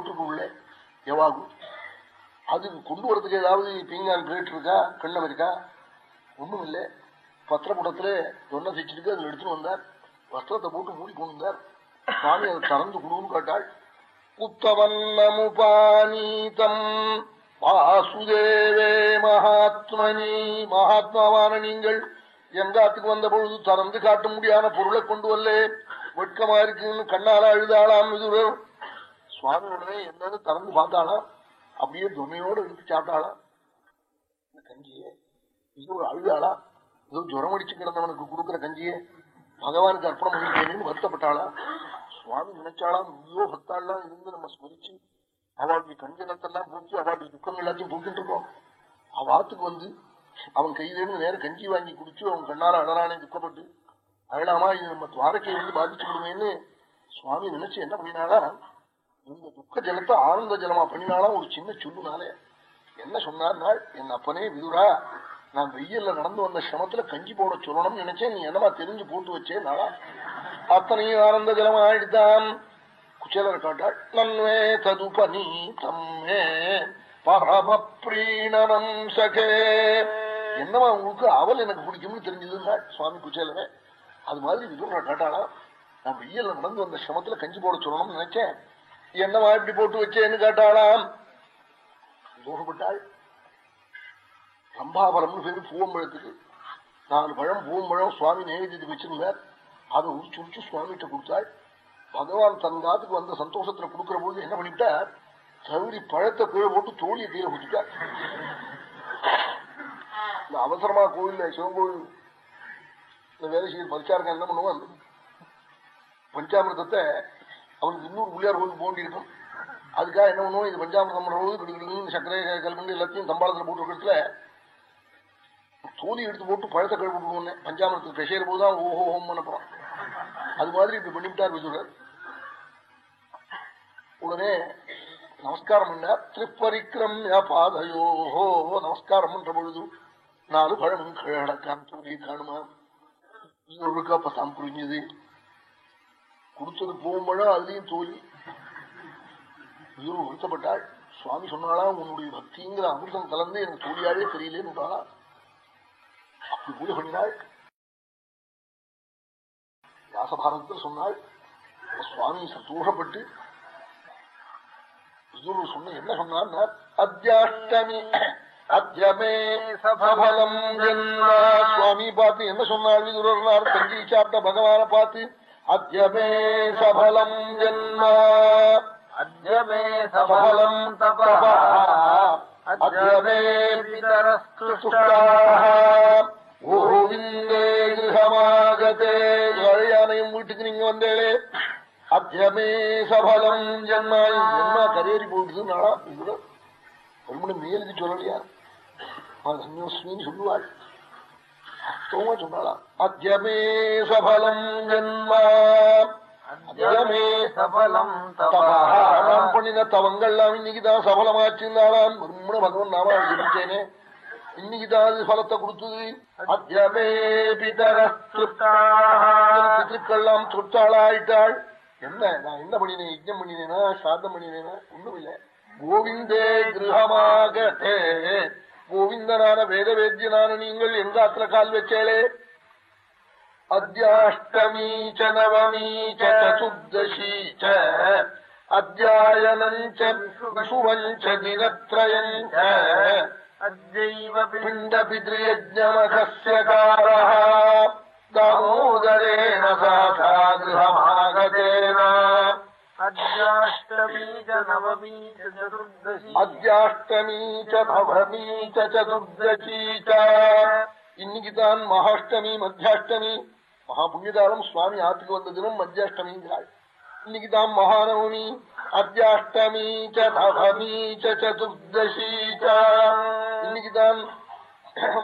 எவாகும்? அது கொண்டு வரதுக்கு ஏதாவது பீங்கான் பிளேட் இருக்கா? கண்ணம் இருக்கா? ஒண்ணும் இல்லை. பத்திரப்படத்துல தொன்னை தைச்சிருக்கு அதில் எடுத்துட்டு வந்தார். வஸ்திரத்தை போட்டு மூடி கொண்டு வந்தார். சுவாமி அதை திறந்து கொடுன்னு கேட்டாள். உத்தவன்னமுபானீதம் வாசுதேவே மகாத்மனி மகாத்மாவான நீங்கள் எங்காத்துக்கு வந்த பொழுது திறந்து காட்ட முடியாத பொருளை கொண்டு வரல வெட்கமா இருக்குன்னு கண்ணால அழுதாளாம் இதுவர் சுவாமி உடனே என்னன்னு திறந்து பார்த்தாளாம் அப்படியே துணையோடு எடுத்து சாப்பிட்டாளா? கஞ்சியே. இது ஒரு அழுதாளா? ஏதோ ஜுரம் அடிச்சு கிடந்தவனுக்கு கொடுக்குற கஞ்சியே. பகவானுக்கு அர்ப்பணம் பண்ணிட்டேன்னு வருத்தப்பட்டாளா? சுவாமி நினைச்சாலாம் ஐயோ பத்தாள்லாம் இருந்து நம்ம ஸ்மரிச்சு அவளுடைய கஞ்சனத்தெல்லாம் பூச்சி அவளுடைய துக்கம் எல்லாத்தையும் போக்கிட்டு இருக்கோம் அவாத்துக்கு வந்து அவன் கையிலேருந்து நேரம் கஞ்சி வாங்கி குடிச்சு அவன் கண்ணார அழறானே துக்கப்பட்டு அழலாமா இது நம்ம துவாரக்கை வந்து பாதிச்சு விடுவேன்னு சுவாமி நினைச்சு என்ன பண்ணினாலா இந்த துக்க ஜலத்தை ஆனந்த ஜலமா பண்ணினாலும் ஒரு சின்ன சொல்லுனாலே. என்ன சொன்னார் என் அப்பனே விதுரா நான் வெயில்ல நடந்து வந்த சிரமத்துல கஞ்சி போட சொல்லணும்னு நினைச்சேன். நீ என்னமா தெரிஞ்சு போட்டு வச்சேன் நாளா அத்தனையும் ஆனந்த ஜலமா ஆயிடுதான் குச்சலர் காட்டாள் நன்வே பரம பரமப்ரீணனம் சகே. என்னமா உங்களுக்கு அவள் எனக்கு பிடிக்கும்னு தெரிஞ்சதுன்னாள் சுவாமி குச்சேலவே அது மாதிரி விதுரா கேட்டாளா நான் வெயில்ல நடந்து வந்த சிரமத்துல கஞ்சி போட சொல்லணும்னு நினைச்சேன். என்னமா இப்படி போட்டு வச்சேன்னு கேட்டாளாம்? தோஷப்பட்டாள் சம்பாபலம்னு பேரு பூவம்பழத்துக்கு. நாலு பழம் பூவம்பழம் சுவாமி நைவேத்தியத்துக்கு வச்சிருந்தார். அதை உரிச்சு உரிச்சு சுவாமிகிட்ட கொடுத்தாள். பகவான் தன் காத்துக்கு வந்த சந்தோஷத்துல கொடுக்கிற போது என்ன பண்ணிவிட்டார் சவுரி பழத்தை கீழே போட்டு தோழியை கீழே குடிச்சுட்டார் இந்த அவசரமா கோயில்ல சிவன் கோயில் இந்த வேலை செய்ய பரிசாருக்கா என்ன பண்ணுவான்? பஞ்சாமிரதத்தை அவனுக்கு இன்னொரு புள்ளியார் கோயில் போண்டி இருக்கும். அதுக்காக என்ன பண்ணுவோம் இது பஞ்சாமிரதம் பண்ணும்போது கிடுகிடுன்னு சக்கரை கல்கண்டு எல்லாத்தையும் தம்பாளத்தில் போட்டு இருக்கிறதுல தோலி எடுத்து போட்டு பழத்தை கழுவிடுவோன்னு பஞ்சாமிரத்துக்கு பெசையிற போதுதான் ஓஹோ ஹோம் பண்ண போறான் அது மாதிரி இப்படி பண்ணிவிட்டார் விதுரர். உடனே நமஸ்காரம் பண்ணார் திருப்பரிக்கிரம்யா பாதையோஹோ நமஸ்காரம் பண்ற பொழுது நாலு பழமும் கிழடக்கான் தூங்கி காணுமா? இவருக்கு பத்தாம் புரிஞ்சது. கொடுத்தது போகும்பழம் அதுலயும் தோல்வி இவரு வருத்தப்பட்டாள் சுவாமி சொன்னாலா உன்னுடைய பக்திங்கிற அமிர்தம் கலந்து எனக்கு தோழியாவே தெரியலேன்னு அப்படி பூஜை பண்ணினாள். வியாசபாரதத்தில் சொன்னாள் சுவாமி சந்தோஷப்பட்டு குரு சொன்ன என்ன சொன்னார் அத்தியாஷ்டமி அத்தியமே சபலம் சுவாமி பார்த்து என்ன சொன்னார் விதுரர்னார்? தங்கி பகவான பார்த்து அத்தியமே சபலம் ஜென்மா வீட்டுக்கு நீங்க வந்தேளே அத்தியமே சபலம் ஜன்மாய். ஜன்மா கரேறி போயிடுது. நாளா இதுல ஒரு மணி மேலுக்கு சொல்லலையா சன்யோஸ்மின்னு சொல்லுவாள். அர்த்தமா சொன்னாளா? அத்தியமே சபலம் ஜன்மா பண்ணின தவங்கள்லாம் இன்னைக்குதான் சபலமாச்சுன்னாலாம் ரொம்ப பகவன் நாம ஜபிச்சேனே. இன்னைக்குதான் அது பலத்தை கொடுத்தது. அத்தியமே பிதர தொட்டாளாயிட்டாள் என்ன நான் என்ன பண்ணினேன்? யஜ்யம் பண்ணினேனா? சாதம் பண்ணினேனா? ஒண்ணும் இல்லை. கோவிந்தே கிரகமாகட்டே கோவிந்தனான வேத வேத்தியனான நீங்கள் எங்க ஆத்துல கால் வச்சேலே? அத்தியாஷ்டமீ ச நவமீ சதுர்தசீ ச அத்தியாயனம் பிண்ட பிதயஜமகசியகாரா दामोदरेण सहसा गृहमागतेन अद्याष्टमी च नवमी च चतुर्दशी அத்தியாஷ்டமீ ச நவமீ ச சதுர்தசி ச இன்னைக்குதான் மகாஷ்டமி மத்தியாஷ்டமி மகா புண்ணியகாலம் சுவாமி ஆத்துக்கு வந்த தினம் மத்தியாஷ்டமிங்கிறாள் இன்னைக்குதான் மகாநவமி அத்தியாஷ்டமி ச நவமி ச சதுர்தசி ச இன்னைக்குதான்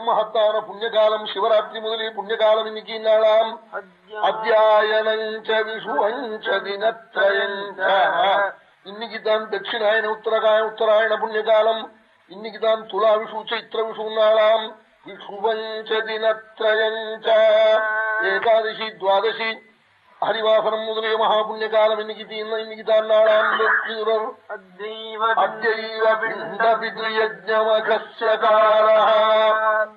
மகத்தான புண்ணியகாலம் சிவராத்திரி முதலில் புண்ணியகாலம் இன்னைக்கு நாளாம் அத்தியாயனஞ்ச விஷுவஞ்ச தினத்ரயஞ்ச இன்னைக்குதான் தட்சிணாயன உத்தரகாய உத்தராயண புண்ணியகாலம் இன்னைக்குதான் துலா விஷு சைத்திர விஷு நாளாம் விஷுவஞ்ச தினத்ரயஞ்ச ஏகாதசி துவாதசி ഹരിവാസനം മുതലേ മഹാപുണ്യകാലം എനിക്ക് തീർന്ന എനിക്ക്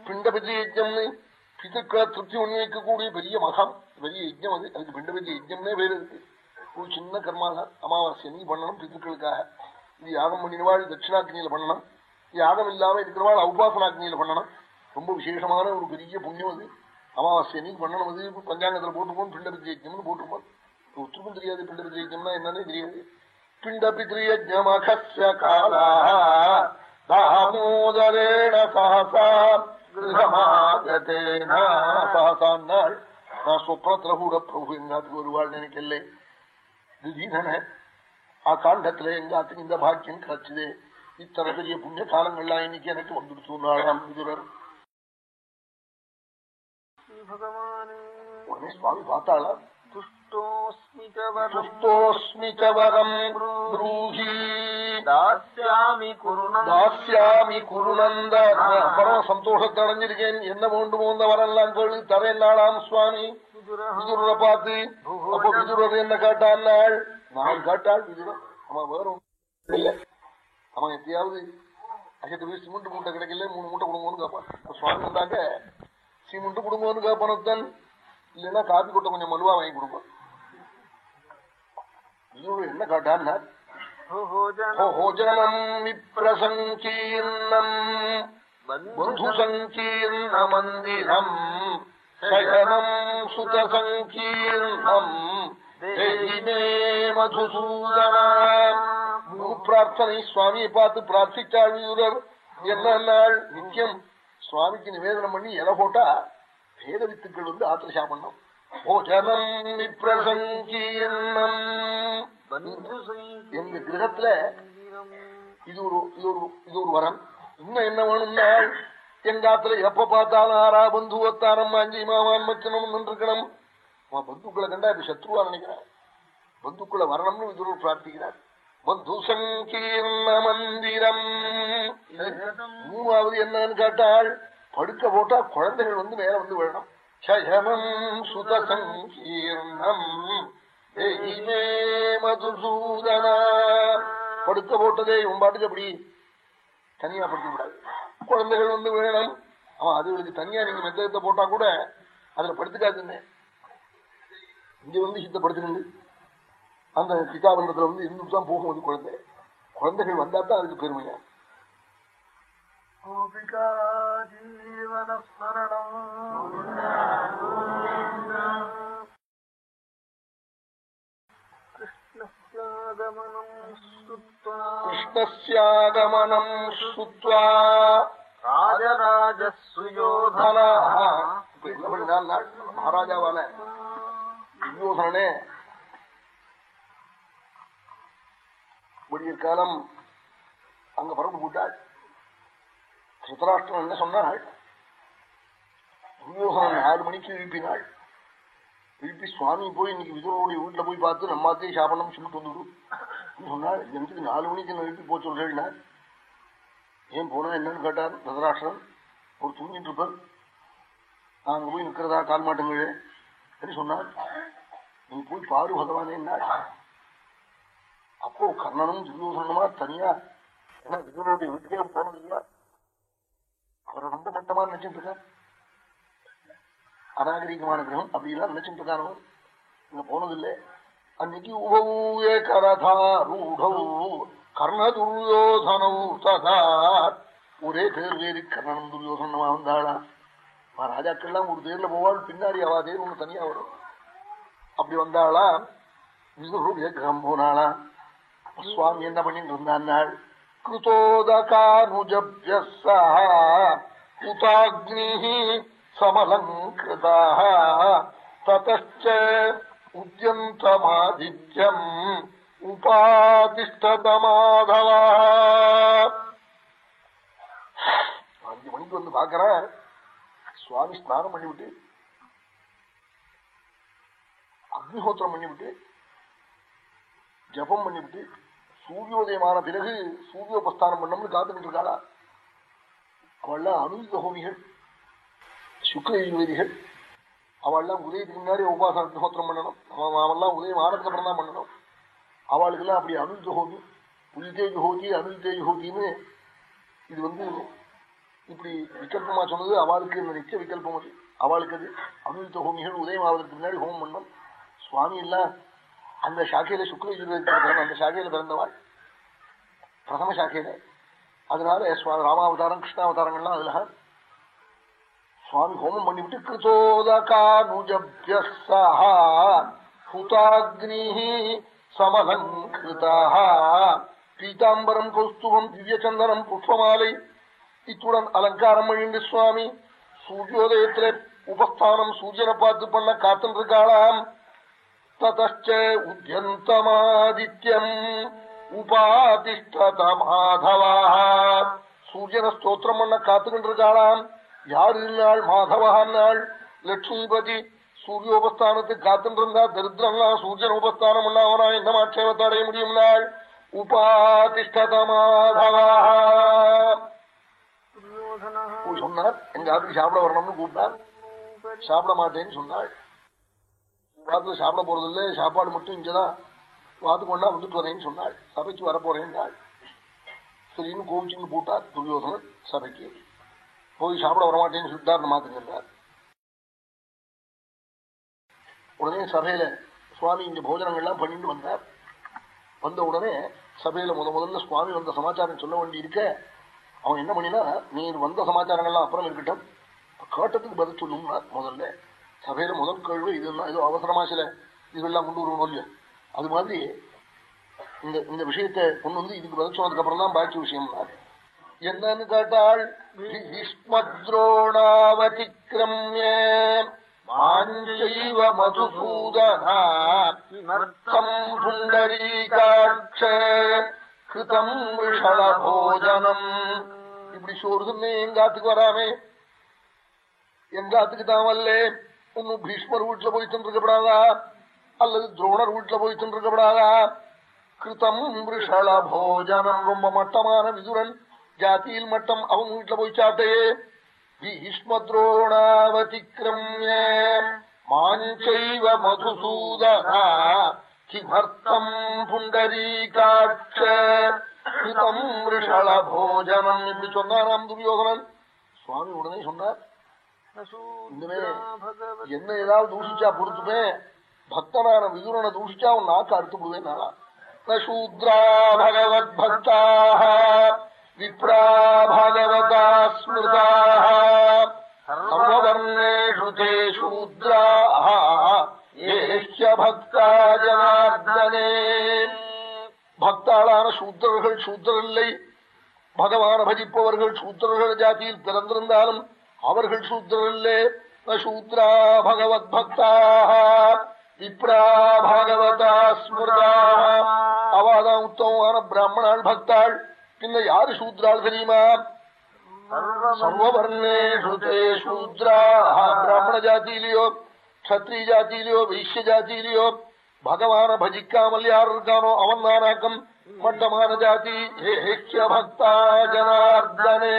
പിണ്ടപിതൃയജ്ഞം പിതുക്കളെ തൃപ്തി ഉണ്ണിക്ക് കൂടി വലിയ മഹാം വലിയ യജ്ഞം അത് அதுக்கு പിണ്ടപിതൃ യജ്ഞம்னே பேர் இருக்கு ஒரு சின்ன கர்மாக அமாவாசை நீ பண்ணணும் பித்துக்களுக்காக இது யாகம் பண்ணினவாள் தட்சிணாக்னியில பண்ணணும் யாகம் இல்லாம இருக்கிறவாள் ஔபாசனாக்னியில பண்ணணும் ரொம்ப விசேஷமான ஒரு பெரிய புண்ணியம் அது அமாவாசை அன்னைக்கு பண்ணணும் அது பஞ்சாங்கத்தில் போட்டுப்போம் பிண்டபித்திரி யஜ்யம்னு போட்டுருப்போம். ஒத்துக்கும் தெரியாது பிண்டபித்திரி யஜ்யம்னா என்னன்னு தெரியாது. பிண்டபித்திரி யஜ்யமகஸ்ய காலா தாமோதரேண சஹசா கிருஹமாகதேனா சஹசான்னாள் நான் சொப்னத்துல கூட இந்த பாக்கியம் கிடைச்சது. இத்தனை பெரிய புண்ணிய காலங்கள்லாம் இன்னைக்கு எனக்கு வந்துடுச்சு நாளாம் விதுரர் உடனே சுவாமி பார்த்தாளா? துஷ்டோஸ்மிச்சவரம் ப்ரூஹி. தாஸ்யாமி குருநந்த. பரம சந்தோஷத்தை அடைஞ்சிருக்கேன். என்ன வேண்டுமோ இந்த வரலாம் சொல்லி தரேன் நாளாம் சுவாமி. விதுரனை பார்த்து அப்ப விதுரர் என்ன கேட்டான் நாள்? நான் கேட்டாள் விதுரன் அவன் வேற அவன் எப்படியாவது அசத்து வீசி மூட்டு மூட்டை கிடைக்கல மூணு மூட்டை கொடுங்கன்னு சுவாமி வந்தாங்க சீமுண்டு கொடுங்கன்னு கேப்பனத்தன். இல்லைன்னா காப்பி கொட்ட கொஞ்சம் மலுவா வாங்கி கொடுப்பான் இவரு என்ன காட்டான்னா விப்ரசங்கீர்ணம். பந்து பிரார்த்தனை சுவாமியை பார்த்து பிரார்த்திச்சாள் என்ன நாள்? நித்தியம் சுவாமிக்கு நிவேதனம் பண்ணி இலை போட்டா வேத வித்துக்கள் வந்து ஆத்திர சாப்பிடணும். எங்க கிரகத்துல இது ஒரு இது ஒரு இது ஒரு வரம். இன்னும் என்ன வேணும்னா எங்காத்துல எப்ப பார்த்தாலும் ஆறா பந்துவத்தாரம் அஞ்சி மாமான் மச்சனும் நின்றுக்கணும். அவன் பந்துக்களை கண்டா இப்ப சத்ருவா நினைக்கிறான். பந்துக்களை வரணும்னு விதுரர் பிரார்த்திக்கிறார். மந்திரம். மூணாவது என்னன்னு கேட்டாள் படுக்க போட்டா குழந்தைகள் வந்து மேல வந்து விழணும். சயனம் சுத மதுசூதனா. படுக்க போட்டதே உன் பாட்டுக்கு அப்படி தனியா படுக்க கூடாது. குழந்தைகள் வந்து வேணும் அவன் அதுகளுக்கு தனியா நீங்க மெத்தகத்தை போட்டா கூட அதுல படுத்துக்காதுன்னு. இங்க வந்து சித்தப்படுத்துனது அந்த கிதாபண்டத்துல வந்து இன்னும் தான் போகும்போது குழந்தை. குழந்தைகள் வந்தா தான் அதுக்கு பெருமையா? கிருஷ்ணஸ்யாகமனம் சுத்வா மகாராஜாவான துரியோதனே விடிய காலம் அங்க பரப்பு போட்டாள். சுத்தராஷ்டிரம் என்ன சொன்னாள் துரியோசனன் ஆறு மணிக்கு எழுப்பினாள். எழுப்பி சுவாமி போய் இன்னைக்கு விதுரோடைய வீட்டுல போய் பார்த்து நம்மாத்தையும் சாபனம் சொல்லிட்டு வந்துடும் சொன்னாள். எனக்கு நாலு மணிக்கு நான் எழுப்பி போச்சு சொல்றேன்னா ஏன் போனா என்னன்னு கேட்டார் ததராஷ்டிரம் ஒரு தூங்கிட்டு இருப்பார். நான் போய் நிற்கிறதா? கால் மாட்டங்களே என்று சொன்னார். நீ போய் பாரு பகவானே என்ன அப்போ கர்ணனும் துரியோசனமா தனியா ஏன்னா விதுரனுடைய வீட்டுக்கே போனது இல்லையா அவரை ரொம்ப மட்டமா நினைச்சிட்டு இருக்கார். அநாகரிகமான கிரகம் அப்படிலாம் நினைச்சிட்டு இருக்கானோ இங்க போனதில்லை அன்னைக்கு உபவூய கரதா ரூடவு கர்ண துரியோதனவு ததா. ஒரே பேர் வேறு கர்ணனும் வந்தாளா ராஜாக்கள்லாம் ஒரு தேர்ல போவாள் பின்னாடி அவா தேர் ஒண்ணு தனியா வரும். அப்படி வந்தாளா? விதுருடைய கிரகம் போனாளா? சுவாமி என்ன பண்ணிட்டு இருந்தாள் கிருதோதகானுஜப்ய உதாக்னி சமலங்கிருதா உபாதிஷ்டதமாதவா அஞ்சு மணிக்கு வந்து பாக்குற சுவாமி ஸ்நானம் பண்ணிவிட்டு அக்னிஹோத்திரம் பண்ணிவிட்டு ஜபம் பண்ணிவிட்டு சூரியோதயமான பிறகு சூரியோபஸ்தானம் பண்ணம்னு காத்துக்கிட்டு இருக்காளா? அவள்லாம் அனுத ஹோமிகள் சுக்ல அவள்லாம் உதயத்துக்கு முன்னாடி உபாசன அக்னிஹோத்திரம் பண்ணணும். அவன் அவெல்லாம் உதயம் ஆனதுக்கு அப்புறம் தான் பண்ணணும். அவளுக்கெல்லாம் அப்படி அனுஜ ஹோமி புலிதேஜ் ஹோதி அனுஜேஜ் ஹோதின்னு இது வந்து இப்படி விகல்பமா சொன்னது அவளுக்கு இந்த விகல்பம் அது. அவளுக்கு அது அனுஜித்த ஹோமிகள் உதயம் ஆவதற்கு முன்னாடி ஹோமம் பண்ணணும். சுவாமி எல்லாம் அந்த சாக்கையில சுக்ல யுவதிகள் அந்த சாக்கையில பிறந்தவாள் பிரதம சாக்கையில அதனால சுவாமி ராமாவதாரம் கிருஷ்ணாவதாரங்கள்லாம் அதுல சுவாமி ஹோமம் பண்ணிவிட்டு கிருதோதகானுஜப்ய ஹுதாக்னி சமலங்கிருதா பீதாம்பரம் கௌஸ்துவம் திவ்யச்சந்தனம் புஷ்பமாலை. இத்துடன் அலங்காரம் பண்ணிண்டு சுவாமி சூரியோதயத்திலே உபஸ்தானம் சூரியனை பார்த்து பண்ண காத்துட்டு உத்தியந்தமாதித்யம் உபாதிஷ்டத மாதவாக சூரியன ஸ்தோத்திரம் பண்ண காத்துக்கின்ற காளாம் யாரு நாள் மாதவான்னாள் லட்சுமிபதி சூரியோபஸ்தானத்துக்கு காத்துருந்தா தரித்திரம்லாம் சூரியன் உபஸ்தானம் பண்ணாவனா என்ன ஆட்சேபத்தை அடைய முடியும் நாள் உபாதிஷ்டத மாதவாக சொன்னார் எங்க ஆத்துக்கு சாப்பிட வரணும்னு கூப்பிட்டார் சாப்பிட மாட்டேன்னு சொன்னாள் வாத்துல சாப்பிட போறது சாப்பாடு மட்டும் இங்கதான் வாத்துக்கு கொண்டா வந்துட்டு வரேன்னு சொன்னாள். சபைக்கு வர சரின்னு கோவிச்சுன்னு போட்டார் துரியோசனர் சபைக்கு. போய் சாப்பிட வரமாட்டேன்னு சொல்லிட்டார் மாத்துங்கிறார் உடனே சபையில சுவாமி இங்க போஜனங்கள்லாம் பண்ணிட்டு வந்தார். வந்த உடனே சபையில முத முதல்ல சுவாமி வந்த சமாச்சாரம் சொல்ல வேண்டி இருக்க அவன் என்ன பண்ணினா நீர் வந்த சமாச்சாரங்கள்லாம் அப்புறம் இருக்கட்டும். கேட்டதுக்கு பதில் சொல்லும்னா முதல்ல. சபையில முதல் கேள்வி இதெல்லாம் ஏதோ அவசரமா சில இதெல்லாம் கொண்டு வருவோம் இல்லையா? அது மாதிரி இந்த இந்த விஷயத்தை கொண்டு வந்து இதுக்கு பதில் சொன்னதுக்கு அப்புறம் தான் பாக்கி விஷயம். என்னன்னு கேட்டாள் பீஷ்மத்ரோணாவதிக்கிரமிய மாஞ்சைவ மதுசூதனம் புண்டரீகாட்ச கிருதம் விஷல போஜனம் இப்படி சோறுதுன்னு எங்காத்துக்கு வராமே? எங்காத்துக்கு தான் வல்லே ஒன்னும் பீஷ்மர் வீட்டுல போய் தின்றுக்கப்படாதா அல்லது துரோணர் வீட்டுல போய் தின்றுக்கப்படாதா கிருத்தம் விஷள போஜனம் ரொம்ப மட்டமான விதுரன். ஜாத்தியில் மட்டம் அவன் வீட்டுல போய் சாட்டையே பீஷ்மத்ரோணாவதிக்கிரமிய மாஞ்சைவ மதுசூதனா கிமர்த்தம் புண்டரீகாட்ச. கிருதம் ரிஷள போஜனம் இப்படி சொன்னாராம் துரியோகனன் சுவாமி உடனே சொன்னார் என்ன ஏதாவது தூஷிச்சா பொறுத்துமே பக்தனான விதுரனை தூஷிச்சா உன் நாக்கு அறுத்து விடுவேன் நாளா சூத்ரா பகவத் பக்தா விப்ரா பகவதா ஸ்மிருதா சர்வவர்ணேஷு தே சூத்ரா பக்தா ஜனார்தனே. பக்தாளான சூத்திரர்கள் சூத்திரரில்லை பகவான பஜிப்பவர்கள் சூத்திரர்கள் ஜாதியில் பிறந்திருந்தாலும் அவர்கள் சூத்திரரில்லே சூத்ரா பகவத் பக்தா விப்ரா பாகவதா ஸ்மிருதா அவாதான் உத்தமமான பிராமணாள் பக்தாள். பின்ன யாரு சூத்ராள் தெரியுமா? சர்வவர்ணேஷு சூத்ரா பிராமண ஜாதியிலேயோ க்ஷத்ரிய ஜாதியிலேயோ வைஷ்ய ஜாதியிலேயோ பகவான பஜிக்காமல் யார் இருக்கானோ அவன் தானாக்கம் மட்டமான ஜாதி ஏஹ்ய பக்தா ஜனார்தனே.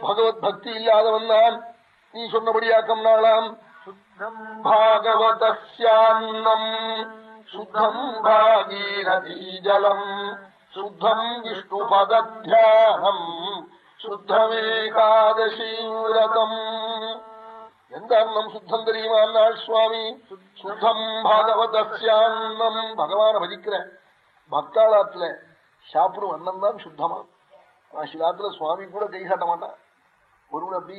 பகவத் பக்தி இல்லாதவன் தான் நீ சொன்னபடியாக்கம் நாளாம். பாகவதஸ்யான்னம். சுத்தம் பாகீரதீ ஜலம். சுத்தம் விஷ்ணு பதத்தியானம் சுத்தமேகாதசி விரதம். எந்த அன்னம் சுத்தம் தெரியுமா நாள் சுவாமி? சுத்தம் பாகவதஸ்யான்னம். பகவான பஜிக்கிற பக்தாளாத்துல சாப்பிடும் அன்னம் தான் சுத்தமா. நான் சிலாத்துல சுவாமி கூட கை மாட்டான். ஒருவன் அப்படி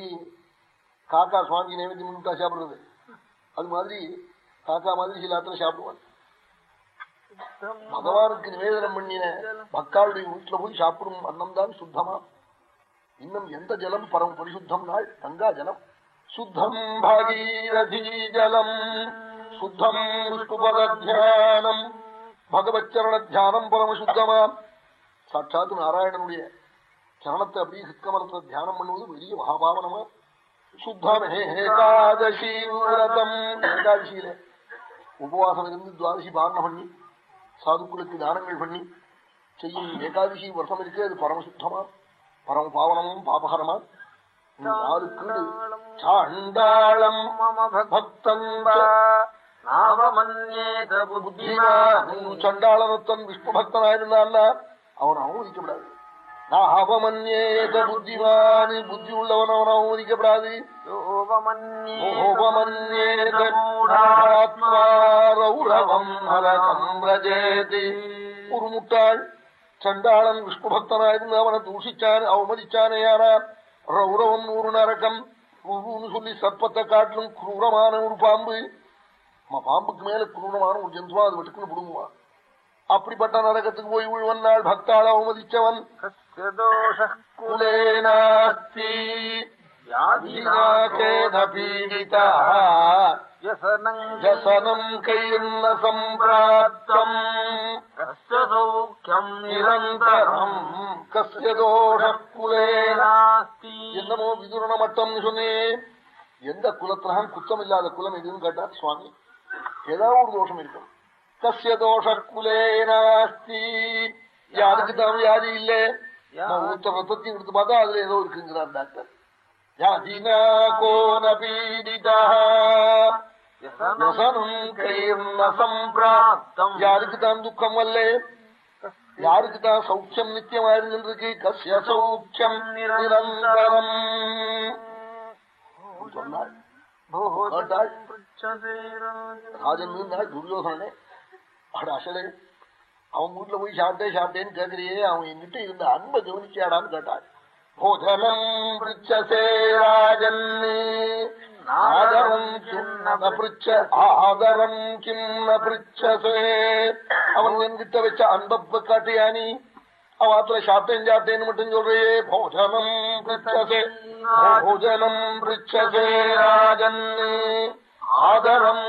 காக்கா சுவாமி நைவேத்தியம் பண்ணிட்டா சாப்பிடுறது. அது மாதிரி காக்கா மாதிரி சில சிலாத்துல சாப்பிடுவான். பகவானுக்கு நிவேதனம் பண்ணின பக்தாளுடைய வீட்டுல போய் சாப்பிடும் அன்னம் தான் சுத்தமா. இன்னும் எந்த ஜலம் பரம் பரிசுத்தம் நாள்? கங்கா ஜலம். சுத்தம் பாகீரதி ஜலம். சுத்தம் விஷ்ணுபத தியானம் பகவத் தியானம் பரமசுத்தமாம் சாட்சாத் நாராயணனுடைய சரணத்தை அப்படியே சித்கமலத்துல தியானம் பண்ணுவது பெரிய மகாபாவனமா ஏகாதசி விரதம். ஏகாதசியில உபவாசம் இருந்து துவாதசி பாரணம் பண்ணி சாதுக்களுக்கு தானங்கள் பண்ணி செய்யும் ஏகாதசி வருஷம் இருக்கு. அது பரமசுத்தமா பரம பாவனமும் பாபகரமா. யாருக்கு சாண்டாளம். பக்தன் சண்டாளனத்தன் விஷ்ணு பக்தனாயிருந்தான்னா அவன் அவமதிக்கப்படாது நாவமன்யேத புத்திமானி புத்தி உள்ளவன் அவன் அவமதிக்கப்படாது ஒரு முட்டாள் சண்டாளன் விஷ்ணு பக்தனாயிருந்து அவனை தூஷிச்சான் அவமதிச்சானேயானா ரௌரவம் ஒரு நரகம் சொல்லி சர்ப்பத்தை காட்டிலும் குரூரமான ஒரு பாம்பு பாம்புக்கு மேல குரூரமான ஒரு ஜந்துவா அது வெட்டுக்குன்னு புடுங்குவான் அப்படிப்பட்ட நரகத்துக்கு போய் விழுவன் பக்தாள் அவமதிச்சவன் குலேனாஸ்தி ஜசனம் கைர்ன சம்பிராப்தம் நிரந்தரம் கஸ்ய தோஷ குலேனாஸ்தி என்னமோ விதுரண மட்டம் சொன்னேன் எந்த குலத்தினான் குத்தம் இல்லாத குலம் எதுன்னு கேட்டார் சுவாமி ஏதாவது ஒரு தோஷம் இருக்கும் கசிய தோஷ குலேனாஸ்தி யாருக்கு தான் வியாதி இல்ல ஊத்த ரத்தத்தையும் எடுத்து பார்த்தா அதுல ஏதோ இருக்குங்கிறார் டாக்டர். யாருக்கு தான் துக்கம் அல்ல யாருக்கு தான் சௌக்கியம் நித்தியமா இருந்திருக்கு கசிய சௌக்கியம் நிரந்தரம். சொன்னாள். ராஜன் துரியோசனே அட அசலே அவன் வீட்டுல போய் சாப்பிட்டே சாப்பிட்டேன்னு கேக்குறியே அவன் என்கிட்ட இருந்த அன்பை கவனிச்சாடான்னு கேட்டாள் போஜனம் ராஜன் ஆதரம் கிம் பிரிச்ச ஆதரம் கிம் பிரிச்சசே. அவன் என்கிட்ட வச்ச அன்பப்ப காட்டியானி அவாத்துல சாப்பிட்டேன் சாப்பிட்டேன்னு மட்டும் சொல்றியே போஜனம் பிரிச்சசே போஜனம் பிரிச்சசே ராஜன் ஆதரம்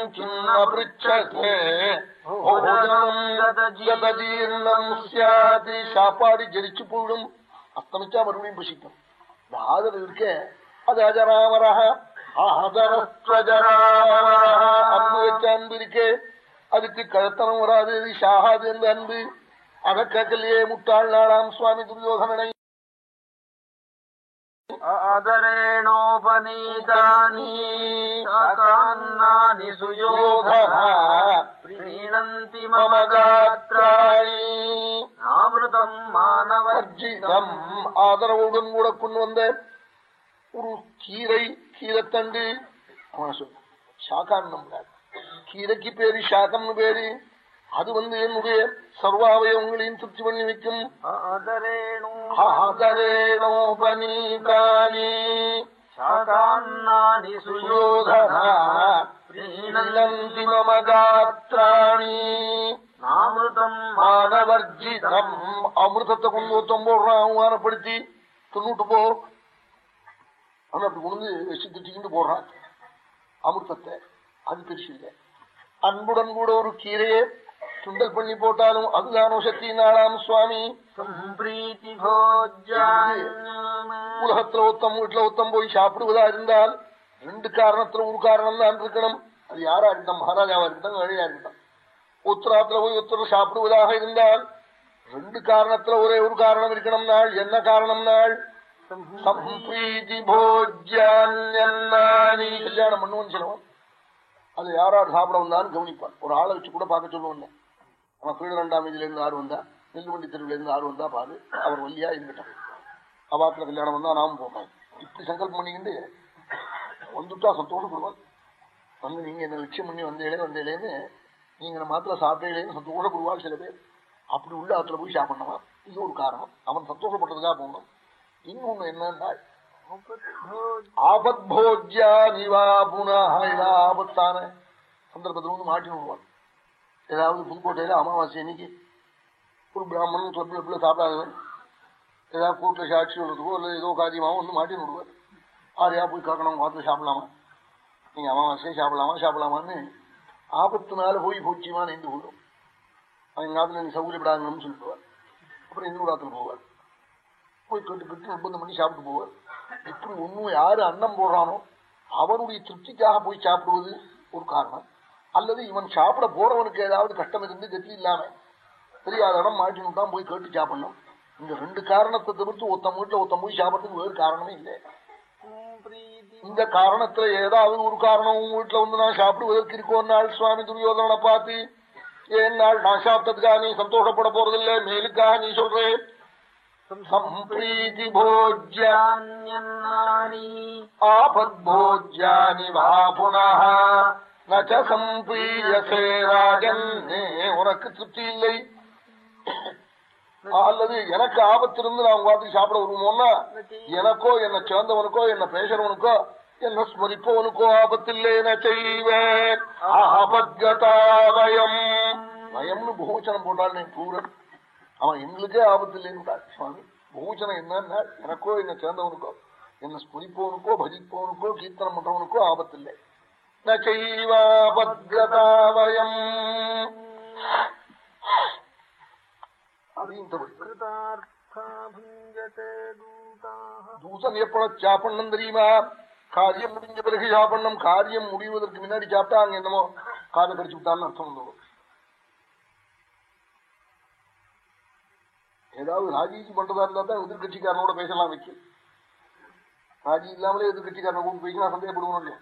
ஜீர்ணம் சாதி சாப்பாடு ஜெரிச்சு போயிடும். அஸ்தமிச்சா மறுபடியும் பசிக்கும். இந்த ஆதரவு இருக்க அது அஜராமரக அன்பு வச்ச அன்பு இருக்கே. அதுக்கு கழுத்தனம் வராது ஷாகாது என்ற அன்பு. அத கேட்கலையே முட்டாள் நாளாம் சுவாமி துரியோதனனை आदरेणोपनीतानि शाकान्नानि सुयोधना प्रीणन्ति मम गात्राणि अमृतम् मानवर्जितम् வர்ஜிதம் ஆதரவுடன் கூட கொண்டு வந்த ஒரு கீரை கீரைத்தண்டு அவன் சொல் சாக்கான்னம் கீரைக்கு பேரு சாக்கம்னு பேரு அது வந்து என்னுடைய சர்வாவயவங்களையும் திருப்தி பண்ணி வைக்கும். ஆதரேணோபனீதானி சாதாரணி சுயோதனா. ீணந்தி மமதாத்ராணி நாமிருதம் மானவர்ஜிதம் அமிர்தத்தை கொண்டு ஒத்தம்போடுற அவமானப்படுத்தி தின்னுட்டு போ. ஆனா அப்படி கொண்டு வச்சு திட்டிக்கிட்டு போடுறான். அமிர்தத்தை. அது பெருசு இல்லை. அன்புடன் கூட ஒரு கீரையே சுண்டல் பண்ணி போட்டாலும் அதுதானோ சக்தி நாளாம் சுவாமி. உலகத்துல ஒத்தம் வீட்டுல ஒத்தம் போய் சாப்பிடுவதா இருந்தால் ரெண்டு காரணத்துல ஒரு காரணம் தான் இருக்கணும். அது யாரா இருக்கட்டும் மகாராஜாவா இருக்கட்டும் ஏழையா இருக்கட்டும். உத்தராத்துல போய் உத்தர சாப்பிடுவதாக இருந்தால் ரெண்டு காரணத்துல ஒரே ஒரு காரணம் இருக்கணும் நாள். என்ன காரணம் நாள்? கல்யாணம் பண்ணுவோம் சொல்லுவோம். அது யாரார் சாப்பிட வந்தாலும் கவனிப்பான் ஒரு ஆளை வச்சு கூட பார்க்க சொல்லுவோம். அவன் கீழ ரெண்டாம் இதுல ஆறு வந்தா நெல்லுமண்டி தெருவிலேருந்து ஆறு வந்தா பாரு அவர் வழியா இருந்துட்டான் அவாத்துல கல்யாணம் வந்தா நாமும் போட்டான் இப்படி சங்கல்பம் பண்ணிக்கிண்டு வந்துட்டா சந்தோஷப்படுவான் வந்து நீங்க என்ன லட்சியம் பண்ணி வந்தேளே வந்தேளேன்னு நீங்க நம்ம மாத்திர சாப்பிட்டேன்னு சந்தோஷப்படுவாள் சில பேர். அப்படி உள்ள ஆத்துல போய் சாப்பிடணுமா இது ஒரு காரணம். அவன் சந்தோஷப்பட்டதுக்காக போகணும் இன்னொன்னு என்னன்னா ஆபத் போஜ்யா நிவா புனா ஆபத்தான சந்தர்ப்பத்தில் வந்து மாட்டி விடுவான் ஏதாவது புதுக்கோட்டையில அமாவாசை அன்னைக்கு ஒரு பிராமணன் கிளப்ல பிள்ளை சாப்பிடாதவன். ஏதாவது கூட்டில் சாட்சி சொல்றதுக்கோ இல்லை ஏதோ காரியமாவோ வந்து மாட்டி விடுவார் ஆறையா போய் காக்கணும் பார்த்து சாப்பிடலாமா? நீங்க அமாவாசையை சாப்பிடலாமா? சாப்பிடலாமான்னு ஆபத்துனால போய் போச்சியமா நின்று கொள்ளும். அவங்க நாட்டில் நீ சௌகரியப்படாங்கன்னு சொல்லிடுவார் அப்புறம் இன்னொரு ஆத்துல போவார். போய் கட்டு கட்டு நிர்பந்தம் பண்ணி சாப்பிட்டு போவார். இப்படி ஒன்றும் யாரு அன்னம் போடுறானோ அவனுடைய திருப்திக்காக போய் சாப்பிடுவது ஒரு காரணம். அல்லது இவன் சாப்பிட போறவனுக்கு ஏதாவது கஷ்டம் இருந்து கத்தி இல்லாம தெரியாத இடம் மாட்டினு தான் போய் கேட்டு சாப்பிடணும். இந்த ரெண்டு காரணத்தை தவிர்த்து ஒத்தம் வீட்டுல ஒத்தம் போய் சாப்பிடறதுக்கு வேறு காரணமே இல்லை. இந்த காரணத்துல ஏதாவது ஒரு காரணம் உங்க வீட்டுல வந்து நான் சாப்பிடுவதற்கு இருக்கோம் நாள் சுவாமி துரியோதனை பார்த்து ஏன் நாள் நான் சாப்பிட்டதுக்காக நீ சந்தோஷப்பட போறதில்ல? மேலுக்காக நீ சொல்றேன் ஆபத்போஜானி வா புனः ராஜன்னே உனக்கு திருப்தி இல்லை. அல்லது எனக்கு ஆபத்து இருந்து நான் பார்த்து சாப்பிட வருவோம்னா எனக்கோ என்ன சேர்ந்தவனுக்கோ என்ன பேசுறவனுக்கோ என்ன ஸ்மரிப்பவனுக்கோ ஆபத்தில்லேன செய்வேன் ஆபத்கதாவயம். வயம்னு பகுவச்சனம் போட்டால் பூரன். அவன் எங்களுக்கே ஆபத்து இல்லைன்னு சுவாமி பகுவச்சனம் என்னன்னா எனக்கோ என்ன சேர்ந்தவனுக்கோ என்ன ஸ்மரிப்பவனுக்கோ பஜிப்பவனுக்கோ கீர்த்தனம் பண்றவனுக்கோ ஆபத்து நைவாபத்ரதாவயம் தூசன் எப்பட சாப்பண்ணம் தெரியுமா காரியம் முடிஞ்ச பிறகு சாப்பிடணும் காரியம் முடிவதற்கு முன்னாடி சாப்பிட்டா அங்க என்னமோ காதை கடிச்சு விட்டான்னு அர்த்தம் வந்தோம் ஏதாவது ராஜிஜி பண்றதா இருந்தா தான் எதிர்கட்சிக்காரனோட பேசலாம் வைக்க ராஜி இல்லாமலே எதிர்கட்சிக்காரனை கூப்பிட்டு போய்க்கலாம் சந்தேகப்படுவோம் இல்லையா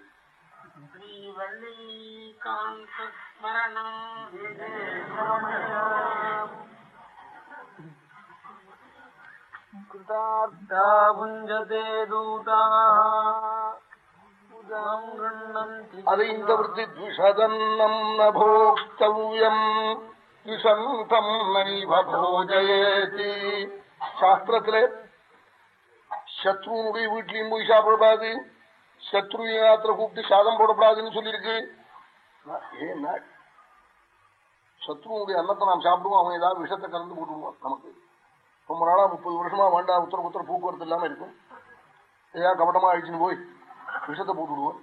कृतार्था भुञ्जते दूताः पूजाम् गृह्णन्ति அதையும் தவிர்த்து துஷதன்னம் நோக்தவ்யம் துஷந்தம் நைவ போஜயேதி சாஸ்திரத்திலே சத்ருனுடைய வீட்லயும் போய் சாப்பிடக்கூடாது சத்ரு யாத்திரை கூப்பிட்டு சாதம் போடக்கூடாதுன்னு சொல்லியிருக்கு. ஏன்னா சத்ருனுடைய அன்னத்தை நாம் சாப்பிடுவோம் அவன் ஏதாவது விஷத்தை கலந்து போட்டுடுவான் நமக்கு. ரொம்ப நாளா முப்பது வருஷமா வேண்டாம் உத்தர உத்தர போக்குவரத்து இல்லாம இருக்கும். ஏதாவது கபட்டமா அழிச்சுன்னு போய் விஷத்தை போட்டு விடுவான்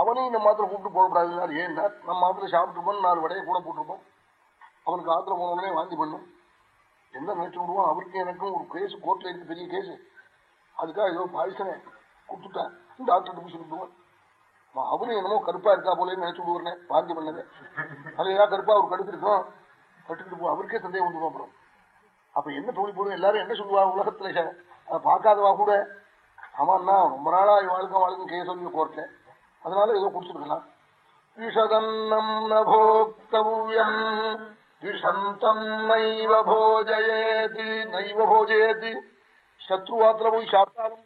அவனையும் நம்ம மாத்திரம் கூப்பிட்டு போடக்கூடாதுனாரு ஏன்னா நம்ம மாத்திரம் சாப்பிட்டுருப்போம் நாலு வடையை கூட போட்டிருப்போம். அவனுக்கு ஆத்திரம் போன உடனே வாந்தி பண்ணும். என்ன நினைச்சு விடுவோம் அவருக்கு எனக்கும் ஒரு கேஸ் கோர்ட்ல இருக்கு பெரிய கேஸ் அதுக்காக ஏதோ பாய்சனை கொடுத்துட்டேன் டாக்டர் போய் சொல்லிடுவான் அவரும் என்னமோ கருப்பா இருக்கா போல நினைச்சு விடுவாருனே வாந்தி பண்ணது. அது ஏதாவது கருப்பா அவர் கடுத்திருக்கோம் கட்டுக்கிட்டு போ அவருக்கே சந்தேகம் வந்துடும் அப்புறம். அப்ப என்ன தோழி போடும் எல்லாரும் என்ன சொல்லுவா உலகத்துல? அதை பார்க்காதவா கூட? ஆமாண்ணா ரொம்ப நாளா வாழ்க்கை வாழ்க்கை கேஸ் சொல்லி கோர்ட்ல அதனால ஏதோ கொடுத்துருக்கலாம். விஷதன்னம் நோக்தவ்யம் விஷந்தம் நைவ போஜயேதி நைவ போஜயேதி. ശത്രുപാത്രവും ശാസ്താവും